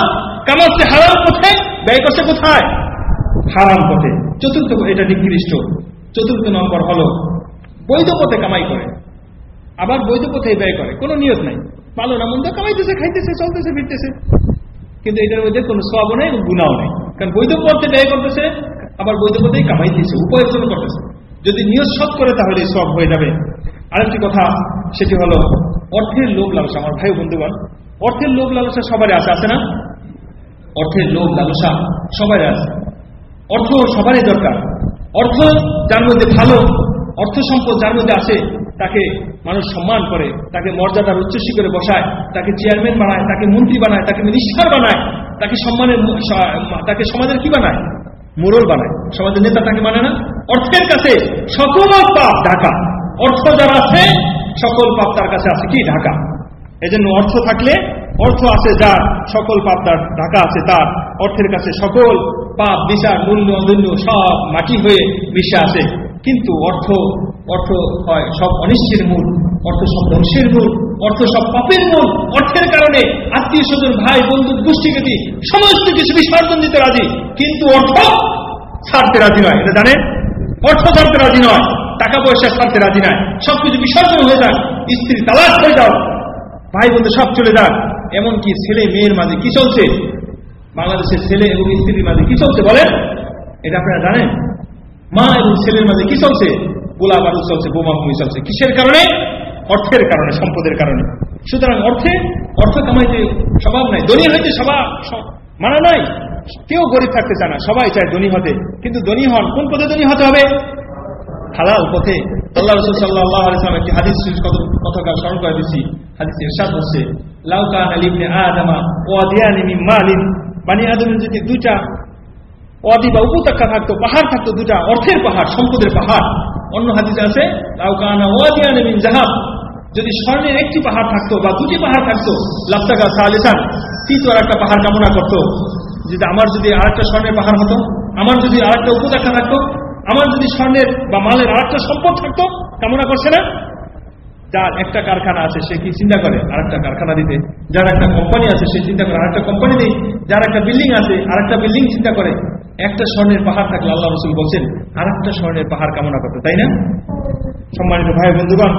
কামাচ্ছে হারাম কোথায় ব্যয় করছে কোথায়? হারাম পথে। চতুর্থ, এটা নিকৃষ্ট। চতুর্থ নম্বর হলো বৈধ পথে কামাই করে। আবার বৈধ পথে ব্যয় করে। কোনো নিয়ত নাই। ভালো না মন্দ, কামাইতেছে, খাইতেছে, চলতেছে, ফিরতেছে। কিন্তু এটার মধ্যে কোনো সব নেই গুণাও নেই। কারণ বৈধ পথে ব্যয় করতেছে, আবার বৈধ পথেই কামাইতেছে, উপার্জন করতেছে। যদি নিয়ত সৎ করে তাহলে সব হয়ে যাবে। আরেকটি কথা, সেটি হলো অর্থের লোভ লালসা। আমার ভাই বন্ধুগণ, অর্থের লোভ লালসা সবারই আছে আছে না? অর্থের লোভ লালসা সবারই আছে। অর্থ সবারই দরকার। অর্থ যার মধ্যে ভালো, অর্থ সম্পদ যার মধ্যে আছে তাকে মানুষ সম্মান করে, তাকে মর্যাদার উচ্চ শিখরে বসায়, তাকে চেয়ারম্যান বানায়, তাকে মন্ত্রী বানায়, তাকে মিনিস্টার বানায়, তাকে সম্মানের তাকে সমাজের কি বানায়? মোরল বানায়। সমাজের নেতা তাকে মানে না? অর্থের কাছে সকল পাপ ঢাকা। অর্থ যারা আছে, সকল পাপ তার কাছে আছে। কি? ঢাকা। এজন্য অর্থ থাকলে অর্থ আছে যার, সকল পাপ তার ঢাকা আছে তার। অর্থের কাছে সকল পাপ বিচার মূল্য অমূল্য সব মাটি হয়ে মিশে আছে। কিন্তু অর্থ অর্থ হয় সব অনিশ্চের মূল, অর্থ সব ধ্বংসের মূল, অর্থ সব পাপের মূল। অর্থের কারণে আত্মীয় স্বজন, ভাই, বন্ধু, গোষ্ঠীগতি, সমস্ত কিছু বিসর্জন দিতে রাজি। কিন্তু অর্থ ছাড়তে রাজি নয়, এটা জানেন? অর্থ ছাড়তে রাজি নয়, টাকা পয়সা ছাড়তে রাজি নয়। সবকিছু বিসর্জন হয়ে যায় স্ত্রী তালাশ হয়ে যাও ভাই বন্ধু সব চলে যাক। এমনকি ছেলে, মেয়ের মাঝে কি চলছে? বাংলাদেশের ছেলে এবং স্ত্রীর মাঝে কি চলছে বলেন? এটা আপনারা জানেন? মা এবং ছেলের মাঝে কি চলছে? গোলা বারুদ চলছে, বোমা ভূমি চলছে। কিসের কারণে? অর্থের কারণে, সম্পদের কারণে। সুতরাং অর্থে, অর্থ কামাইতে স্বভাব নাই, ধনী হইতে স্বভাব মানা নাই। কেউ গরিব থাকতে চায় না, সবাই চায় ধনী হতে। কিন্তু ধনী হন, কোন পথে ধনী হতে হবে? হালাল পথে। আল্লাহ রসুল সাল্লাহ আলাইসালাম একটি হাদিস কথাকাল স্মরণ করে দিচ্ছি। হাদিস এরশাদ হচ্ছে লাউকান আলিবনে আদামা ও আদিয়ানি মিন মালিন বানি আদমের যদি দুইটা অদি বা উপত্যকা থাকতো পাহাড় থাকতো দুটা অর্থের পাহাড় সম্পদের পাহাড় অন্য হাদিসে আছে লাউকানা ওয়াদিয়ানি মিন জাহাব যদি স্বর্ণের একটি পাহাড় থাকতো বা দুটি পাহাড় থাকতো লাপ্তাকা সালিসান তৃতীয় আর একটা পাহাড় কামনা করতো যদি আমার যদি আরেকটা স্বর্ণের পাহাড় হতো আমার যদি আরেকটা উপত্যকা থাকতো আমার যদি স্বর্ণের বা মালের আরেকটা সম্পদ থাকতো কামনা করছে না যার একটা কারখানা আছে, সে কি চিন্তা করে? আর একটা কারখানা দিতে। যার একটা কোম্পানি আছে, সে চিন্তা করে। আর একটা কোম্পানি দিই যার একটা বিল্ডিং আছে আর একটা বিল্ডিং চিন্তা করে। একটা স্বর্ণের পাহাড় থাকলে আল্লাহ রসুল বলছেন আর একটা স্বর্ণের পাহাড় কামনা করতে। তাই না? সম্মানিত ভাই বন্ধুগণ,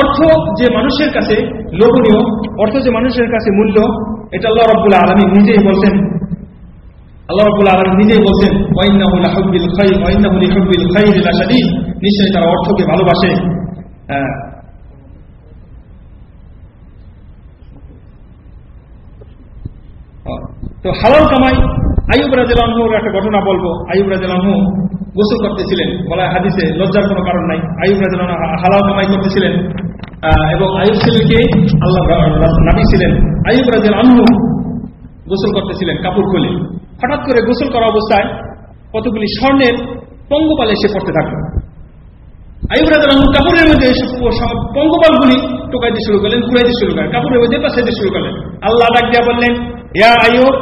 অর্থ যে মানুষের কাছে লোভনীয়, অর্থ যে মানুষের কাছে মূল্য, এটা আল্লাহ রব্বুল আলমী নিজেই বলছেন। আল্লাহ রব্বুল আলম নিজেই বলছেন ওয়াইন্নাহুল হব্বিল খাই ওয়াইন্নাহুল হব্বিল খাই নিশ্চয়ই তারা অর্থকে ভালোবাসে। তো হালাল কামাই আইব রাজুর একটা ঘটনা বলব। আইব রাজু গোসল করতেছিলেন বলা হাদিসে লজ্জার কোনো কারণ নাই। আইব রাজু হালাল কামাই করতেছিলেন এবং আইব ছেলেকে আল্লাহ নাবি ছিলেন। আইব রাজুল গোসল করতেছিলেন কাপড় খুলে। হঠাৎ করে গোসল করা অবস্থায় কতগুলি স্বর্ণের পঙ্গপালে এসে পড়তে থাকল। কাপড়ের মধ্যে পঙ্গপালগুলি টোকাইতে শুরু করলেন কুড়াইতে শুরু করেন কাপড়ের মধ্যে পাশাইতে শুরু করলেন। আল্লাহ ডাক দিয়া বললেন, ইয়া আয়ুব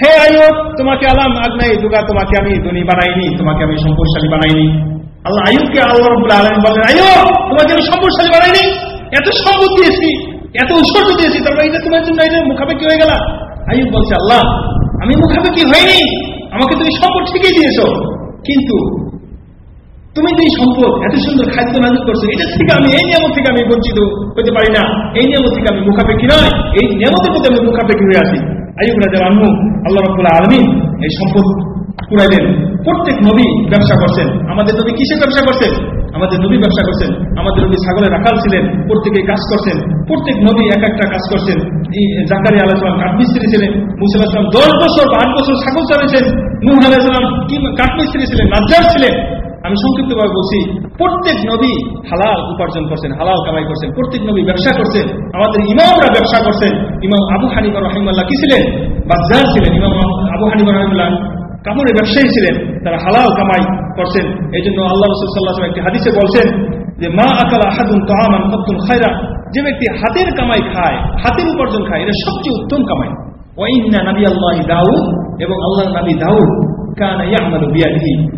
হে আয়ুব তোমাকে আলাম আগনাই দুগা, তোমাকে আমি ধনী বানাইনি, তোমাকে আমি সম্পদশালী বানাইনি। আল্লাহ আয়ুবকে আল্লাহ আলম বলেন আয়ুব তোমাকে আমি সম্পদশালী বানাইনি, এত সম্পদ দিয়েছি, এত ঐশ্বর্য দিয়েছি তারপর এটা তোমার জন্য এটা মুখাপেক্ষি হয়ে গেল আয়ুব বলছে, আল্লাহ, আমি মুখাপেক্ষি হয়নি আমাকে তুমি সম্পদ ঠিকই দিয়েছ, কিন্তু তুমি যে সম্পদ এত সুন্দর খাদ্য নাজুক করছ এটা থেকে আমি এই নিয়ম থেকে আমি বঞ্চিত হতে পারি না। এই নিয়ম থেকে আমি মুখাপেক্ষি নয়, এই নিয়মতের প্রতি আমি মুখাপেক্ষি হয়ে আছি। আইব আনহু আল্লাহ রব্বুল্লাহ আলমিন এই সম্পদ কুড়াইলেন প্রত্যেক নবী ব্যবসা করছেন। আমাদের নবী কিসের ব্যবসা করছেন? আমাদের নবী ব্যবসা করছেন। আমাদের নবী ছাগলের রাখাল ছিলেন প্রত্যেকে কাজ করছেন। প্রত্যেক নবী এক একটা কাজ করছেন। জাকারি আলাইসালাম কাঠমিস্ত্রি ছিলেন, মুসা আলাহিসাম দশ বছর বা আট বছর ছাগল চালিয়েছেন নুহ আলাইসালাম কি কাঠমিস্ত্রি ছিলেন, নাজ্জার ছিলেন। আমি সংক্ষিপ্তভাবে বলছি, প্রত্যেক নবী হালাল উপার্জন করছেন, হালাল কামাই করছেন, প্রত্যেক নবী ব্যবসা করছেন, আমাদের ইমামরা ব্যবসা করছেন। ইমাম আবু হানিবা রহিমাল্লাহ কি ছিলেন? বাজার ছিলেন। ইমাম আবু হানিবা রহিমুল্লাহ কাপড়ের ব্যবসায়ী ছিলেন, তারা হালাল কামাই করছেন। এই জন্য আল্লাহ রসুল্লাহ সাল্লাহ একটি হাদিসে বলছেন যে, মা আকাল আহাদুন তহামান খায়রা, যে ব্যক্তি হাতের কামাই খায়, হাতের উপার্জন খায়, এটা সবচেয়ে উত্তম কামাই। ওয়াইন্না নবী আল্লাহ দাউদ এবং আল্লাহ নবী দাউদ কানা ইয়াহমাদু বিয়াদিহি।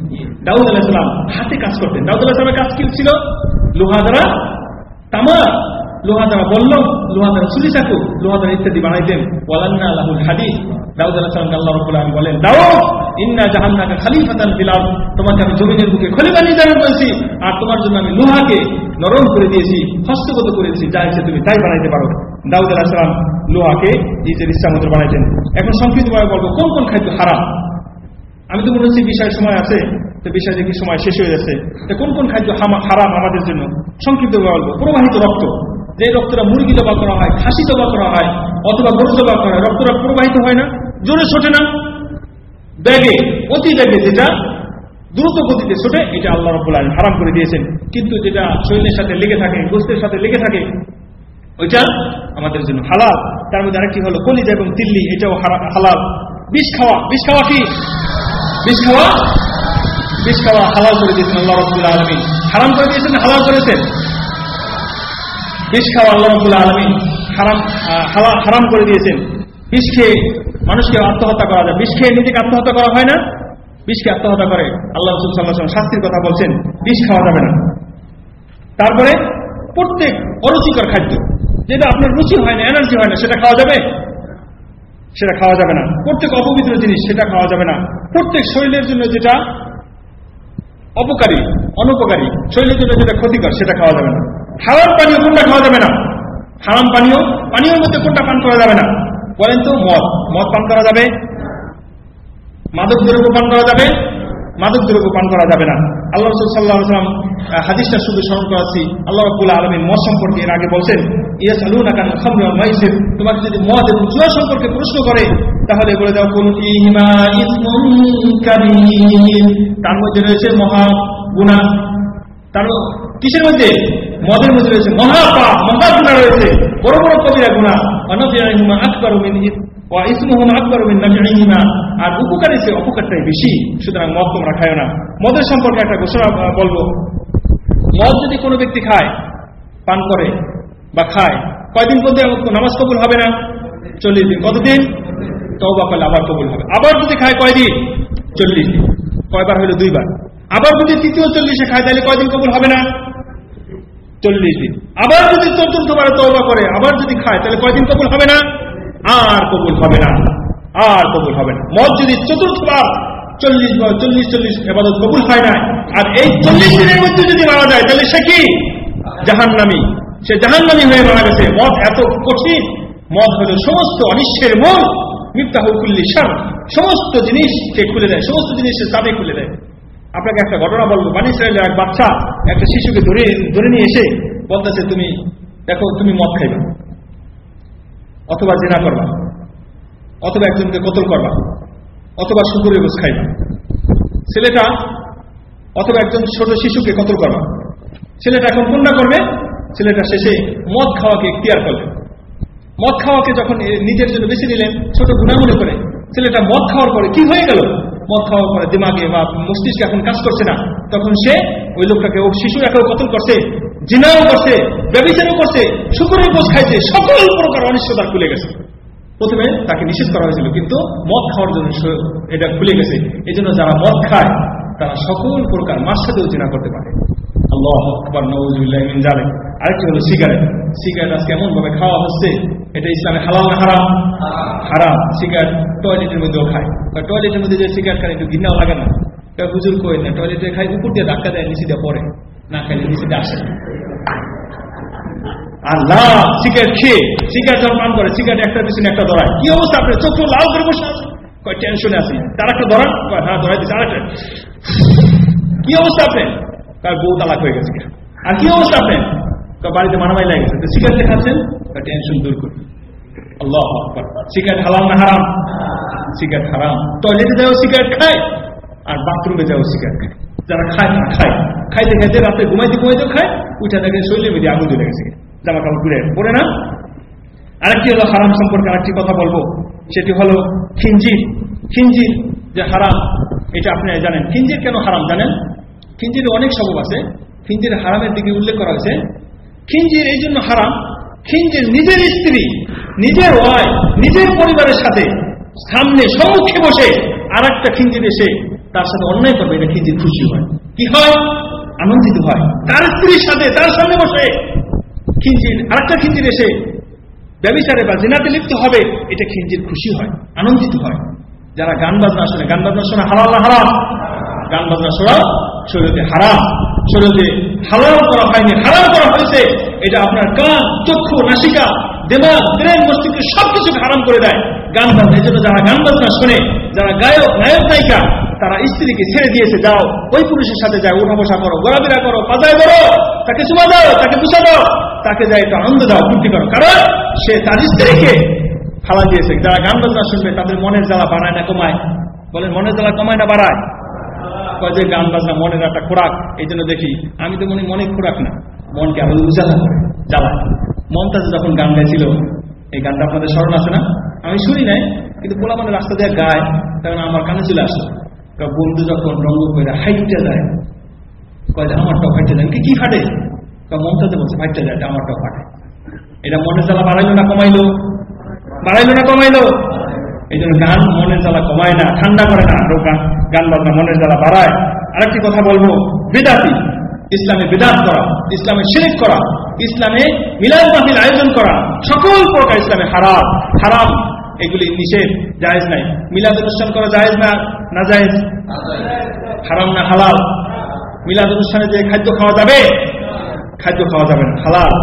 দাউদ আলাইহিস হাতে কাজ করতেন। দাউদ আলাইহিস কাজ কি ছিল? লোহা দ্বারা তামা লোহা দ্বারা বলল লোহা দ্বারা ছুরি চাকু লোহা দ্বারা ইত্যাদি বানাইতেন আল্লাহুল হাদিস আল্লাহ বলেন ইন্না জাহান্নাকা আমি বুকে করেছি, আর তোমার জন্য আমি লোহাকে নরম করে দিয়েছি করেছি তুমি বানাইতে পারো। দাউদ লোহাকে ইচ্ছা মতো এখন সংক্ষিপ্তভাবে কোন কোন খাদ্য হারাম? আমি তো মনে বিষয় সময় আছে বিষয় দেখি সময় শেষ হয়ে যাচ্ছে। কোন কোন খাদ্য হারাম আমাদের জন্য? সংক্ষিপ্ত বলব, প্রবাহিত রক্ত। যে রক্তটা মুরগি জবা করা হয়, খাসি জবা করা হয়, অথবা গরু জবা করা হয়, রক্তটা প্রবাহিত হয় না, জোরে ছোটে না। ব্যাগে অতি ব্যাগে যেটা দ্রুত গতিতে ছোটে, এটা আল্লাহ রব্বুল আলম হারাম করে দিয়েছেন। কিন্তু যেটা শরীরের সাথে লেগে থাকে গোস্তের সাথে লেগে থাকে, ওইটা আমাদের জন্য হালাল। তার মধ্যে আরেকটি হলো কলিজা এবং তিল্লি, এটাও হালাল। বিষ খাওয়া বিষ খাওয়া কি? বিষ খাওয়া? বিষ খাওয়া হালাল করে দিয়েছেন আল্লাহ রব্বুল আলমী হারাম করে দিয়েছেন, হালাল করেছেন? বিষ খাওয়া আল্লাহ রব্বুল আলমী হারাম হারাম করে দিয়েছেন। বিষ খেয়ে মানুষকে আত্মহত্যা করা যায়। বিষ খেয়ে নিজেকে আত্মহত্যা করা হয় না। বিষকে আত্মহত্যা করে আল্লাহ রসুল সাল্লাহ শাস্তির কথা বলছেন, বিষ খাওয়া যাবে না। তারপরে প্রত্যেক অরুচিকর খাদ্য, যেটা আপনার রুচি হয় না, এনার্জি হয় না, সেটা খাওয়া যাবে? সেটা খাওয়া যাবে না। প্রত্যেক অপবিত্র জিনিস সেটা খাওয়া যাবে না। প্রত্যেক শরীরের জন্য যেটা অপকারী, অনুপকারী, শরীরের জন্য যেটা ক্ষতিকর, সেটা খাওয়া যাবে না। হাওয়ার পানীয় কোনটা খাওয়া যাবে না? হারাম পানীয়, পানীয়ের মধ্যে কোনটা পান করা যাবে না? বলেন তো, মদ। মদ পান করা যাবে? মাদক দ্রব্য পান করা যাবে? মাদক দ্রব্য পান করা যাবে না। আল্লাহ রসুল সাল্লাহ সাল্লাম হাদিসটা শুধু স্মরণ করাচ্ছি। আল্লাহ রবুল আলমীর মদ সম্পর্কে এর আগে বলছেন ইয়াস আলু না কেন মাইসের তোমাকে যদি মদ এবং জুয়া সম্পর্কে প্রশ্ন করে, তাহলে বলে দাও, কোন তার মধ্যে রয়েছে মহা গুণা তার কিসের মধ্যে? মদের মধ্যে রয়েছে। মহাপা মহাগুণা রয়েছে। বড় বড় কবিরা গুণা। অনবিমা আকবর ইসমুহম আকবর আর উপকারী সে অপকারটাই বেশি, সুতরাং মদ তোমরা খায় না। মদের সম্পর্কে একটা ঘোষণা বলব। মদ যদি কোনো ব্যক্তি খায়, পান করে বা খায়, কয়দিন পর্যন্ত নামাজ কবুল হবে না? চল্লিশ দিন। কতদিন? তবা করলে আবার কবুল হবে। আবার যদি খায় কয়দিন? চল্লিশ দিন। কয়বার হলো দুইবার। আবার যদি তৃতীয় চল্লিশে খায়, তাহলে কয়দিন কবুল হবে না? চল্লিশ দিন। আবার যদি চতুর্থবার তবা করে, আবার যদি খায়, তাহলে কয়দিন কবুল হবে না? আর কবুল হবে না। আর কবুল হবে না। মদ যদি চতুর্থবার চল্লিশ চল্লিশ চল্লিশ, এবাদত কবুল হয় না আর এই চল্লিশ দিনের মধ্যে যদি মারা যায়, তাহলে সে কি? জাহান্নামি। সে জাহান্নামি হয়ে মারা গেছে। মদ এত কঠিন। মদ হল সমস্ত অনিশ্বের মন মিথ্যাহুকুল্লি সার সমস্ত জিনিসকে খুলে দেয়। সমস্ত জিনিসের চাবি খুলে দেয়। আপনাকে একটা ঘটনা বলব। ইসরায়েলের এক বাচ্চা, একটা শিশুকে ধরে ধরে নিয়ে এসে বলতেছে, তুমি দেখো, তুমি মদ খাইবা অথবা জেনা করবা, অথবা একজনকে কতল করবা, অথবা শুকুরের গোস খাইবা। ছেলেটা অথবা একজন ছোট শিশুকে কতল করবা। ছেলেটা এখন কোনটা করবে, ছেলেটা শেষে মদ খাওয়াকে এখতিয়ার করবে। মদ খাওয়াকে যখন নিজের জন্য বেছে নিলেন, ছোট গুণা মনে করে, ছেলেটা মদ খাওয়ার পরে কি হয়ে গেল? মদ খাওয়ার পরে দিমাগে বা মস্তিষ্কে এখন কাজ করছে না, তখন সে ওই লোকটাকে, ও শিশু শিশুরাকেও কতল করছে, জিনাও করছে ব্যবচারও করছে, শুকুরের বোঝ খাইছে, সকল প্রকার অনিশ্চয়তা খুলে গেছে। প্রথমে তাকে নিষেধ করা হয়েছিল, কিন্তু মদ খাওয়ার জন্য এটা খুলে গেছে। এই যারা মদ খায়, তারা সকল প্রকার মার সাথেও জিনা করতে পারে। আল্লাহ আকবর নজরুল্লাহমিন জানে আরেকটি হলো সিগারেট। সিগারেট আজকে এমন ভাবে খাওয়া হচ্ছে, এটা ইসলামে হালাল না হারাম? হারাম। সিগারেট টয়লেটের মধ্যেও খায়। টয়লেটের মধ্যে যে সিগারেট খায়, একটু ঘৃণাও লাগে না। হুজুর কই না, টয়লেটে খাই উপর দিয়ে ধাক্কা দেয়, নিচে দিয়ে পরে না খাইলে নিচে দিয়ে আসে আল্লাহ, সিগারেট খেয়ে, সিগারেট যখন পান করে, সিগারেট একটা পিছনে একটা ধরায়। কি অবস্থা আপনার? চোখ লাল করে বসে আছে। কয় টেনশনে আছে। তার একটা ধরান হ্যাঁ ধরাই দিচ্ছে আরেকটা। কি অবস্থা আপনি তার বউ তালাক হয়ে গেছে আর কি অবস্থা আপনি বাড়িতে মারামারি লাগে গেছে। সিগারেট দেখাচ্ছেন তার টেনশন দূর করি আল্লাহ সিগারেট হালাম না হারাম? সিগারেট হারাম। টয়লেটে যাও সিগারেট খায়, আর বাথরুমে যাও সিগারেট খায়। যারা খায় না খায়। খাইতে খাইতে রাতে ঘুমাইতে ঘুমাইতে খায়, উঠে দেখে শরীরের মধ্যে আগুন চলে গেছে। জামা কাপড় ঘুরে পড়ে না? আরেকটি হলো হারাম সম্পর্কে আরেকটি কথা বলব। সেটি হলো খিঞ্জির। খিঞ্জির যে হারাম, এটা আপনি জানেন। খিঞ্জির কেন হারাম জানেন? খিঞ্জির অনেক সবব আছে। খিঞ্জির হারামের দিকে উল্লেখ করা হয়েছে। খিঞ্জির এই জন্য হারাম। খিঞ্জির নিজের স্ত্রী, নিজের ওয়াই নিজের পরিবারের সাথে সামনে সম্মুখে বসে আর একটা খিঞ্জির এসে তার সাথে অন্যায় করবে, এটা খিঞ্জির খুশি হয়। কি হয়? আনন্দিত হয়। তার স্ত্রীর সাথে তার সামনে বসে খিঞ্জির আরেকটা খিঞ্জির এসে ব্যবচারে বা জেনাতে লিপ্ত হবে, এটা খিঞ্জির খুশি হয়, আনন্দিত হয়। যারা গান বাজনা শোনে, গান বাজনা শোনা হারাম না হারাম? গান বাজনা শোনা শরীরে হারাম শরীরে হালাল করা হয়নি, হারাম করা হয়েছে, এটা আপনার কান, চক্ষু, নাসিকা, দেমাগ, ব্রেন, মস্তিষ্ক সবকিছুকে হারাম করে দেয়। গান বাজনা, এই জন্য যারা গান বাজনা শোনে, যারা গায়ক নায়ক নায়িকা, তারা স্ত্রীকে ছেড়ে দিয়েছে, যাও, ওই পুরুষের সাথে যায় উঠা বসা করো, ঘোরাফেরা করো, পাজায় করো তাকে চুমা দাও, তাকে বুঝা দাও, তাকে যায় একটু আনন্দ দাও, ফুর্তি করো। কারণ সে তার স্ত্রীকে খাওয়া দিয়েছে। যারা গান বাজনা শুনবে, তাদের মনের জ্বালা বাড়ায় না, কমায়। বলেন, মনের জ্বালা কমায় না, বাড়ায়। যে গান বাজনা, মনের একটা খোরাক, এই জন্য দেখি, আমি তো মনে মনে খোরাক না। মনকে আরও উজালা করে, জ্বালায়। মমতাজ যখন গান গাইছিল, এই গানটা আপনাদের স্মরণ আছে না? আমি শুনি নাই, কিন্তু পোলা মানে রাস্তা দিয়ে গায়, তখন আমার কানে চলে আসলো। বন্ধু যখন রঙ্গ করে হাইটটা যায় কয় যে আমারটাও ফাইটে যায় কি ফাটে? মমতাজে বলছে ফাইটটা যায় আমার টক ফাটে। এটা মনের জ্বালা বাড়াইলো না কমাইলো? বাড়াইলো না কমাইলো? এই জন্য গান মনের জ্বালা কমায় না, ঠান্ডা করে না, আরও গান গান বাজনা মনের জ্বালা বাড়ায়। আরেকটি কথা বলব, বেদাতি, ইসলামে বেদাত করা, ইসলামে শিরিক করা, ইসলামে মিলাদ মাহিল আয়োজন করা, সকল প্রকার ইসলামে হারাম হারাম, এগুলি নিষেধ, জায়েজ নাই। মিলাদ অনুষ্ঠান করা জায়েজ না না জায়েজ? হারাম না হালাল? মিলাদ অনুষ্ঠানে যে খাদ্য খাওয়া যাবে? খাদ্য খাওয়া যাবে না, হালাল।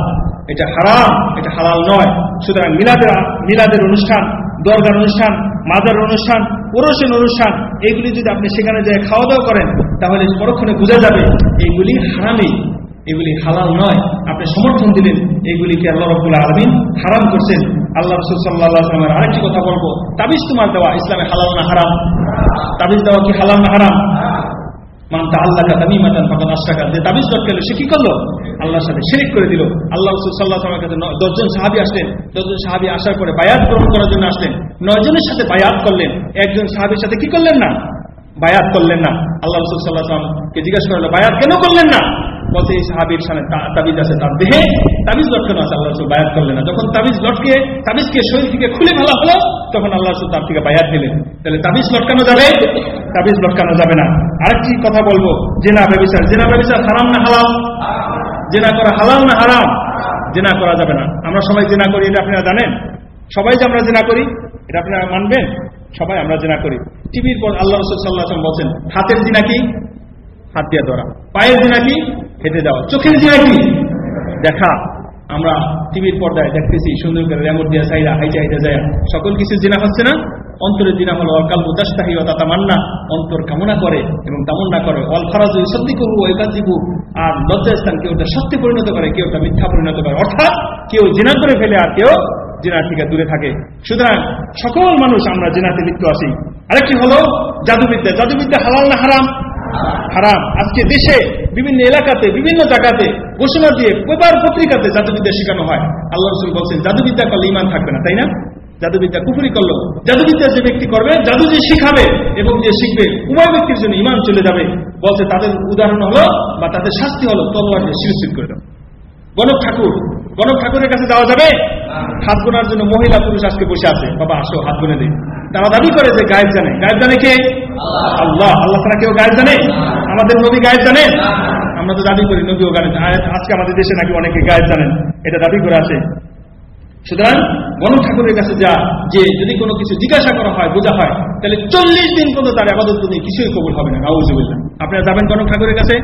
এটা হারাম, এটা হালাল নয়। সুতরাং মিলাদের মিলাদের অনুষ্ঠান দরগার অনুষ্ঠান, মাজার অনুষ্ঠান, ওরসের অনুষ্ঠান এইগুলি যদি আপনি সেখানে যায় খাওয়া দাওয়া করেন, তাহলে পরক্ষণে বোঝা যাবে এইগুলি হারামি এগুলি হালাল নয়। আপনি সমর্থন দিলেন এইগুলিকে আল্লাহ রব্বুল আলমিন হারাম করছেন। আল্লাহ রসুল সাল্লাহ আসলামের আরেকটি কথা বলব, তাবিজ তোমার দেওয়া ইসলামে হালাল না হারাম? তাবিজ দেওয়া কি হালাল না হারাম? সে কি করল? আল্লাহর সাথে করে দিল। আল্লাহ দশজন দশজন সাহাবি আসার বায়াত গ্রহণ করার জন্য নয়জনের সাথে বায়াত করলেন। একজন সাহাবির সাথে কি করলেন না? বায়াত করলেন না। আল্লাহ জিজ্ঞাসা করল বায়াত কেন করলেন না? এই সাহাবির সামনে তাবিজ আছে, তার দেহে তাবিজ লটকানো আছে, আল্লাহ বায়াত করলেন না। যখন তাবিজ লটকে, তাবিজকে শরীর থেকে খুলে ফেলা হলো, তখন আল্লাহ তার থেকে বায়াত দিলেন। তাহলে তাবিজ লটকানো যাবে? তাবিজ লটকানো যাবে না। আরেকটি কথা বলব, জেনা ব্যবচার। জেনা ব্যবচার হারাম না হালাল? জেনা করা হালাম না হারাম? জেনা করা যাবে না। আমরা সবাই জেনা করি, এটা আপনারা জানেন? সবাই যে আমরা জেনা করি, এটা আপনারা মানবেন? সবাই আমরা জেনা করি। টিভির পর আল্লাহ রসুল সাল্লাহ বলছেন, হাতের জিনা কি? হাত দিয়ে ধরা পায়ের জিনা কি? হেঁটে যাওয়া চোখের জিনা কি? দেখা। আমরা টিভির পর্দায় দেখতেছি সুন্দর করে রেমোট দিয়া চাইরা হাইটে হাইটে যায় সকল কিছু জিনা হচ্ছে না। অন্তরের জিনা হলো অকাল মুদাস্তাহি ও তাতা মান্না। অন্তর কামনা করে এবং তামন্না করে। অল ফরাজ সত্যি করব একাজিবু আর লজ্জাস্থান কেউ ওটা সত্যি পরিণত করে, কেউ ওটা মিথ্যা পরিণত করে। অর্থাৎ কেউ জিনা করে ফেলে আর কেউ জেনার থেকে দূরে থাকে। সুতরাং সকল মানুষ আমরা জেনাতে লিপ্ত আছি। আরেকটি হলো জাদুবিদ্যা। জাদুবিদ্যা হালাল না হারাম? হারাম। আজকে দেশে বিভিন্ন এলাকাতে, বিভিন্ন জায়গাতে ঘোষণা দিয়ে পেপার পত্রিকাতে জাদুবিদ্যা শেখানো হয়। আল্লাহ রসুল বলছেন, জাদুবিদ্যা করলে ইমান থাকবে না। তাই না? জাদুবিদ্যা কুপুরি করল জাদুবিদ্যা যে ব্যক্তি করবে, জাদু যে শিখাবে এবং যে শিখবে, উভয় ব্যক্তির জন্য ইমান চলে যাবে। বলছে, তাদের উদাহরণ হলো বা তাদের শাস্তি হলো তলোয়ার দিয়ে শিরশির করে দেবে গণক ঠাকুর গণক ঠাকুরের কাছে যাওয়া যাবে? হাত গোনার জন্য মহিলা পুরুষ আজকে বসে আছে। বাবা, আসো, হাত গুনে দেয় তারা দাবি করে যে গায়েব জানে। গায়েব জানে কে? আল্লাহ। আল্লাহ তারা কেউ গায়েব জানে? আমাদের নবী গায়েব জানে আমরা তো দাবি করি নবীও গায়েব আর আজকে আমাদের দেশে নাকি অনেকে গায়েব জানেন। এটা দাবি করে আছে। সুতরাং গণক ঠাকুরের কাছে যা, যে যদি কোনো কিছু জিজ্ঞাসা করা হয়, বোঝা হয়, তাহলে চল্লিশ দিন পর্যন্ত তার আবাদত তুমি কিছুই কবুল হবে না নাউজুবিল্লাহ আপনারা যাবেন গণক ঠাকুরের কাছে?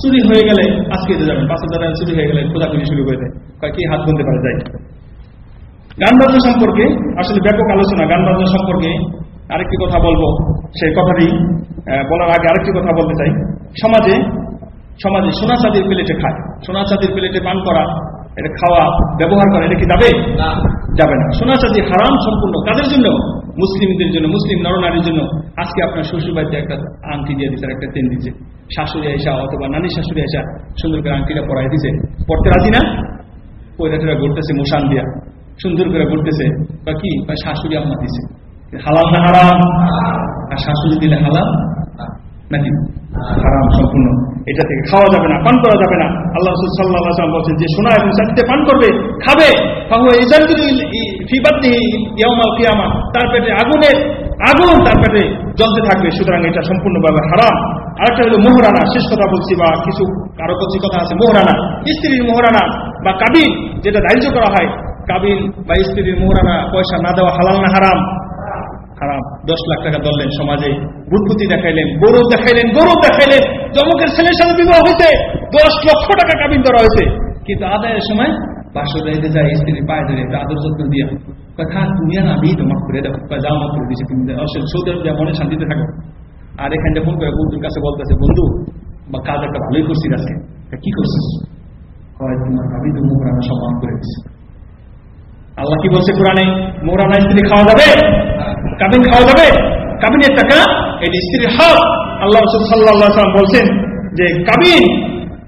চুরি হয়ে গেলে আজকে যাবেন পাঁচ হাজার চুরি হয়ে গেলে খোঁজাখুঁজি শুরু করে দেয়। কি হাত গুনতে পারে যায় গান বাজনা সম্পর্কে আসলে ব্যাপক আলোচনা গান বাজনা সম্পর্কে আরেকটি কথা বলব, সেই কথাটি বলার আগে আরেকটি কথা বলতে চাই। সমাজে সমাজে সোনা চাঁদির প্লেটে খায়। সোনা চাঁদির প্লেটে পান করা এটা খাওয়া ব্যবহার করা এটা কি যাবে? যাবে না। সোনা চাঁদি হারাম সম্পূর্ণ কাদের জন্য? মুসলিমদের জন্য মুসলিম নরনারীর জন্য। আজকে আপনার শ্বশুর বাড়িতে একটা আংটি দিয়ে দিচ্ছে একটা তেল দিচ্ছে শাশুড়ি আইসা অথবা নানি শাশুড়ি আইসা সুন্দর করে আংটিটা পরাই দিছে। পড়তে রাজি না? পয়লাটা ঘুরতেছে মোশান দিয়া। সুন্দর করে ঘুরতেছে। বা কি? বা শাশুড়ি আম্মা দিছে। হালাল না হারাম? আর শাশুড়ি দিলে হালাল? নাকি হারাম, সম্পূর্ণ। এটা থেকে খাওয়া যাবে না, পান করা যাবে না। আল্লাহ সাল্লাহ বলছেন, যে সোনা এবং চাঁদিতে পান করবে, খাবে। তার পেটে আগুনের, আগুন তার পেটে জ্বলতে থাকবে, সুতরাং এটা সম্পূর্ণভাবে হারাম। আরেকটা হলো মোহরানা, শেষ কথা বলছি বা কিছু কারও কচি কথা আছে, মোহরানা। স্ত্রীর মোহরানা বা কাবিল যেটা ধার্য করা হয় কাবিল বা স্ত্রীর মোহরানা, পয়সা না দেওয়া হালাল না হারাম। হারাম। দশ লাখ টাকা ধরলেন সমাজে। বুটপুতি দেখাইলেন গৌরব দেখাইলেন গৌরব দেখাইলেন। জমকের ছেলের সাথে বিবাহ হয়েছে। দশ লক্ষ টাকা কাবিন করা হয়েছে। কিন্তু আদায়ের সময় বাসর রাইতে যায়, স্ত্রীর পায়ে ধরে আদর যত্ন দিয়া। কথা তুমি আর আমি তোমার করে দেবো যাও মাফ করে দিয়েছি তুমি। যাও। আসলে সৌদি আরব মনে শান্তিতে থাকো। আর এখানটা ফোন করে বন্ধুর কাছে বলতেছে, বন্ধু, বা কাজ একটা ভালোই করছিস তা কি করছিস? কয়, তোমার ভাবি তো রান্না সব করে দিচ্ছে আল্লাহ কি বলছে কোরআনে? মোরানা স্ত্রী খাওয়া যাবে? কাবিন খাওয়া যাবে? কাবিনের টাকা? এটি স্ত্রীর হক আল্লাহ রসুল সাল্লাম বলছেন যে, কাবিন,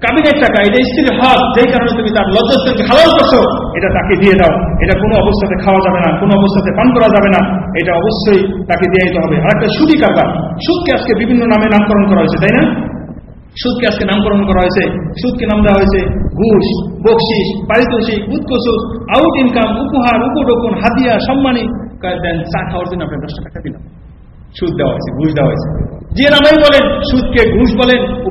কাবিনের টাকা এটা স্ত্রীর হক যেই কারণে তুমি তার লজ্জাস্থানকে হালাল করছ, এটা তাকে দিয়ে দাও। এটা কোনো অবস্থাতে খাওয়া যাবে না, কোনো অবস্থাতে পান করা যাবে না। এটা অবশ্যই তাকে দিয়ে দিতে হবে। আর একটা সুদী কারবার। সুদকে আজকে বিভিন্ন নামে নামকরণ করা হয়েছে, তাই না? সুদকে আজকে নামকরণ করা হয়েছে। সুদকে নাম দেওয়া হয়েছে ঘুষ বকশিস পারিতোষিক উৎকোষ আউট ইনকাম, উপহার উপডোকন হাতিয়া সম্মানী দেন, চা খাওয়ার জন্য টাকা দিলাম। সুদ দেওয়া হয়েছে, ঘুষ দেওয়া হয়েছে। যে বলেন, সুদকে ঘুষ বলেন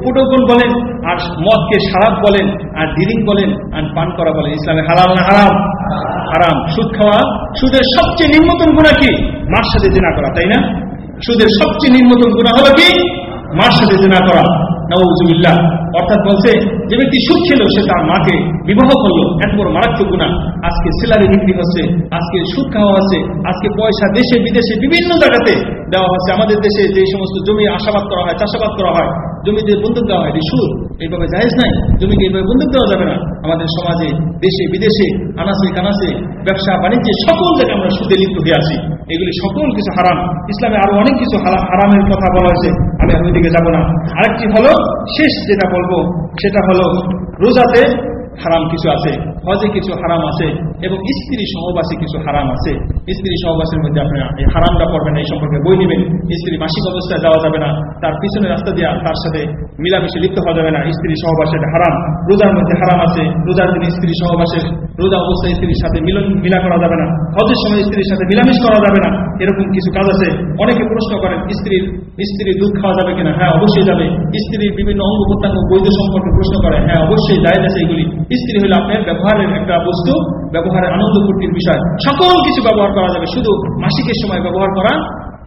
বলেন, আর মদকে সারাপ বলেন, আর ডিরিং বলেন, আর পান করা বলেন। ইসলামে হালাল না হারাম? হারাম। সুদ খাওয়া সুদের সবচেয়ে নিম্নতম গুণা কি? মার সাথে জেনা করা, তাই না? সুদের সবচেয়ে নিম্নতম গুণা হলো কি? মার সাথে জেনা করা। নওজুবিল্লাহ অর্থাৎ বলছে, যে ব্যক্তি সুদ ছিল সে তার মাকে বিবাহ করল। এত বড় মারাত্মক গুণা আজকে সেলারি বিক্রি হচ্ছে, আজকে সুদ খাওয়া হচ্ছে, আজকে পয়সা দেশে, বিদেশে, বিভিন্ন জায়গাতে দেওয়া হচ্ছে। আমাদের দেশে যে সমস্ত জমি আশাবাদ করা হয়, চাষাবাদ করা হয়, জমিতে বন্দুক দেওয়া হয়, এটি সুদ। এইভাবে জাহেজ নাই, জমিকে এইভাবে বন্দুক দেওয়া যাবে না। আমাদের সমাজে, দেশে, বিদেশে আনাসে কানাসে ব্যবসা, বাণিজ্যে সকল জায়গায় আমরা সুদে লিপ্ত হয়ে আছি। এগুলি সকল কিছু হারাম। ইসলামে আরও অনেক কিছু হারা- হারামের কথা বলা হয়েছে। আমি আমি ওইদিকে যাব না। আরেকটি হলো শেষ যেটা বলব, সেটা হলো রোজাতে হারাম কিছু আছে। হজে কিছু হারাম আছে এবং স্ত্রী সহবাসী কিছু হারাম আছে। স্ত্রী সহবাসীর মধ্যে আপনারা এই হারামটা করবেন এই সম্পর্কে বই নেবেন। স্ত্রী মাসিক অবস্থায় যাওয়া যাবে না, তার পিছনে রাস্তা দিয়ে তার সাথে মিলামিশে লিপ্ত হওয়া যাবে না, স্ত্রী সহবাসে এটা হারাম। রোজার মধ্যে হারাম আছে, রোজার দিনে স্ত্রী সহবাসের রোজা অবস্থায় স্ত্রীর সাথে মিলন, মিলা করা যাবে না। হজের সময় স্ত্রীর সাথে মিলামিশ করা যাবে না। এরকম কিছু কাজ আছে। অনেকে প্রশ্ন করেন, স্ত্রীর স্ত্রীর দুধ খাওয়া যাবে কিনা? হ্যাঁ অবশ্যই যাবে। স্ত্রীর বিভিন্ন অঙ্গ প্রত্যঙ্গ বৈধ সম্পর্কে প্রশ্ন করে হ্যাঁ অবশ্যই জায়গা আছে এগুলি। স্ত্রী হলে আপনার ব্যবহারের একটা বস্তু, ব্যবহারের আনন্দ ফুর্তির বিষয়। সকল কিছু ব্যবহার করা যাবে, শুধু মাসিকের সময় ব্যবহার করা,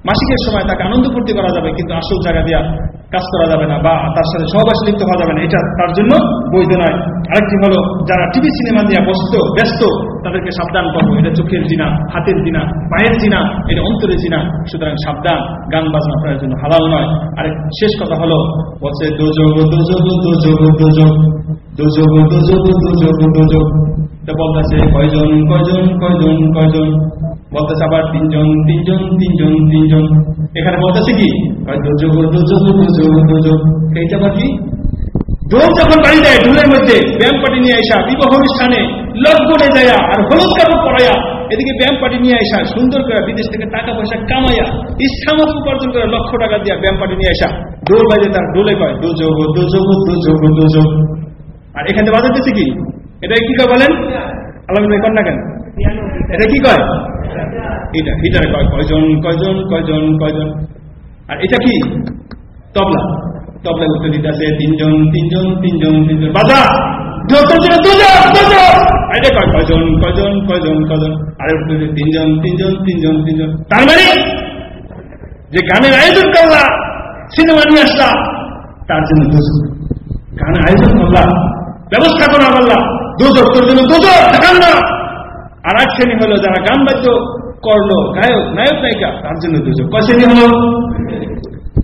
মাসিকের সময় তাকে আনন্দ ফুর্তি করা যাবে, কিন্তু আসল জায়গা দিয়া কাজ করা যাবে না বা তার সাথে সহবাস লিপ্ত হওয়া যাবে না, এটা তার জন্য বৈধ নয়। আরেকটি হলো, যারা টিভি সিনেমা দিয়ে ব্যস্ত ব্যস্ত, তাদেরকে সাবধান করব এটা চোখের জিনা, হাতের জিনা, পায়ের জিনা, এটা অন্তরের জিনা। সুতরাং সাবধান, গান বাজনা আপনার জন্য হালাল নয়। আরেক শেষ কথা হলো, বলছে দোজগ দোজগ দোজগ দোজগ দোজগ দোজগ দোজগ দোজগ বলতেছে, কয়জন কয়জন কয়জন কয়জন? বলতেছে আবার, তিনজন তিনজন তিনজন তিনজন। এখানে বলতেছে কি? দোজগ দোজগ দোজগ ঢোলের মধ্যে ব্যায়াম পাটি নিয়ে আসা বিবাহ অনুষ্ঠানে লকডাউনে যায় আর হলুদ কাপড় পরাইয়া এদিকে ব্যায়াম পাটি নিয়ে আসা সুন্দর করে বিদেশ থেকে টাকা পয়সা কামাইয়া, ইচ্ছামতো উপার্জন করে লক্ষ টাকা দিয়া ব্যায়াম পাটি নিয়ে আসা ডোল বাজে তার ডোলে কয় দোজগ দোজগ দোজগ দোজগ আর এখানে বাজাতেছে কি? এটা কি কয় বলেন? আল্লাহ কর না কেন? এটা কি কয়? এটা হিটারে কয়, কয়জন কয়জন কয়জন কয়জন? আর এটা কি? তবলা তবলা উত্তর দিতে আছে তিনজন তিনজন তিনজন তিনজন বাজা কয়জন কয়জন কয়জন কয়জন আরে তিনজন তিনজন তিনজন তিনজন তার মানে যে গানের আয়োজন করলা সিনেমা নিয়ে আসলা তার জন্য দোষ গানের আয়োজন করলা ব্যবস্থাপনা করলা দুজক তোর জন্য দুজক দেখান না আর এক শ্রেণি হলো যারা গান বাদ্য করল গায়ক নায়ক নায়িকা তার জন্য দুজক কয় শ্রেণি হলো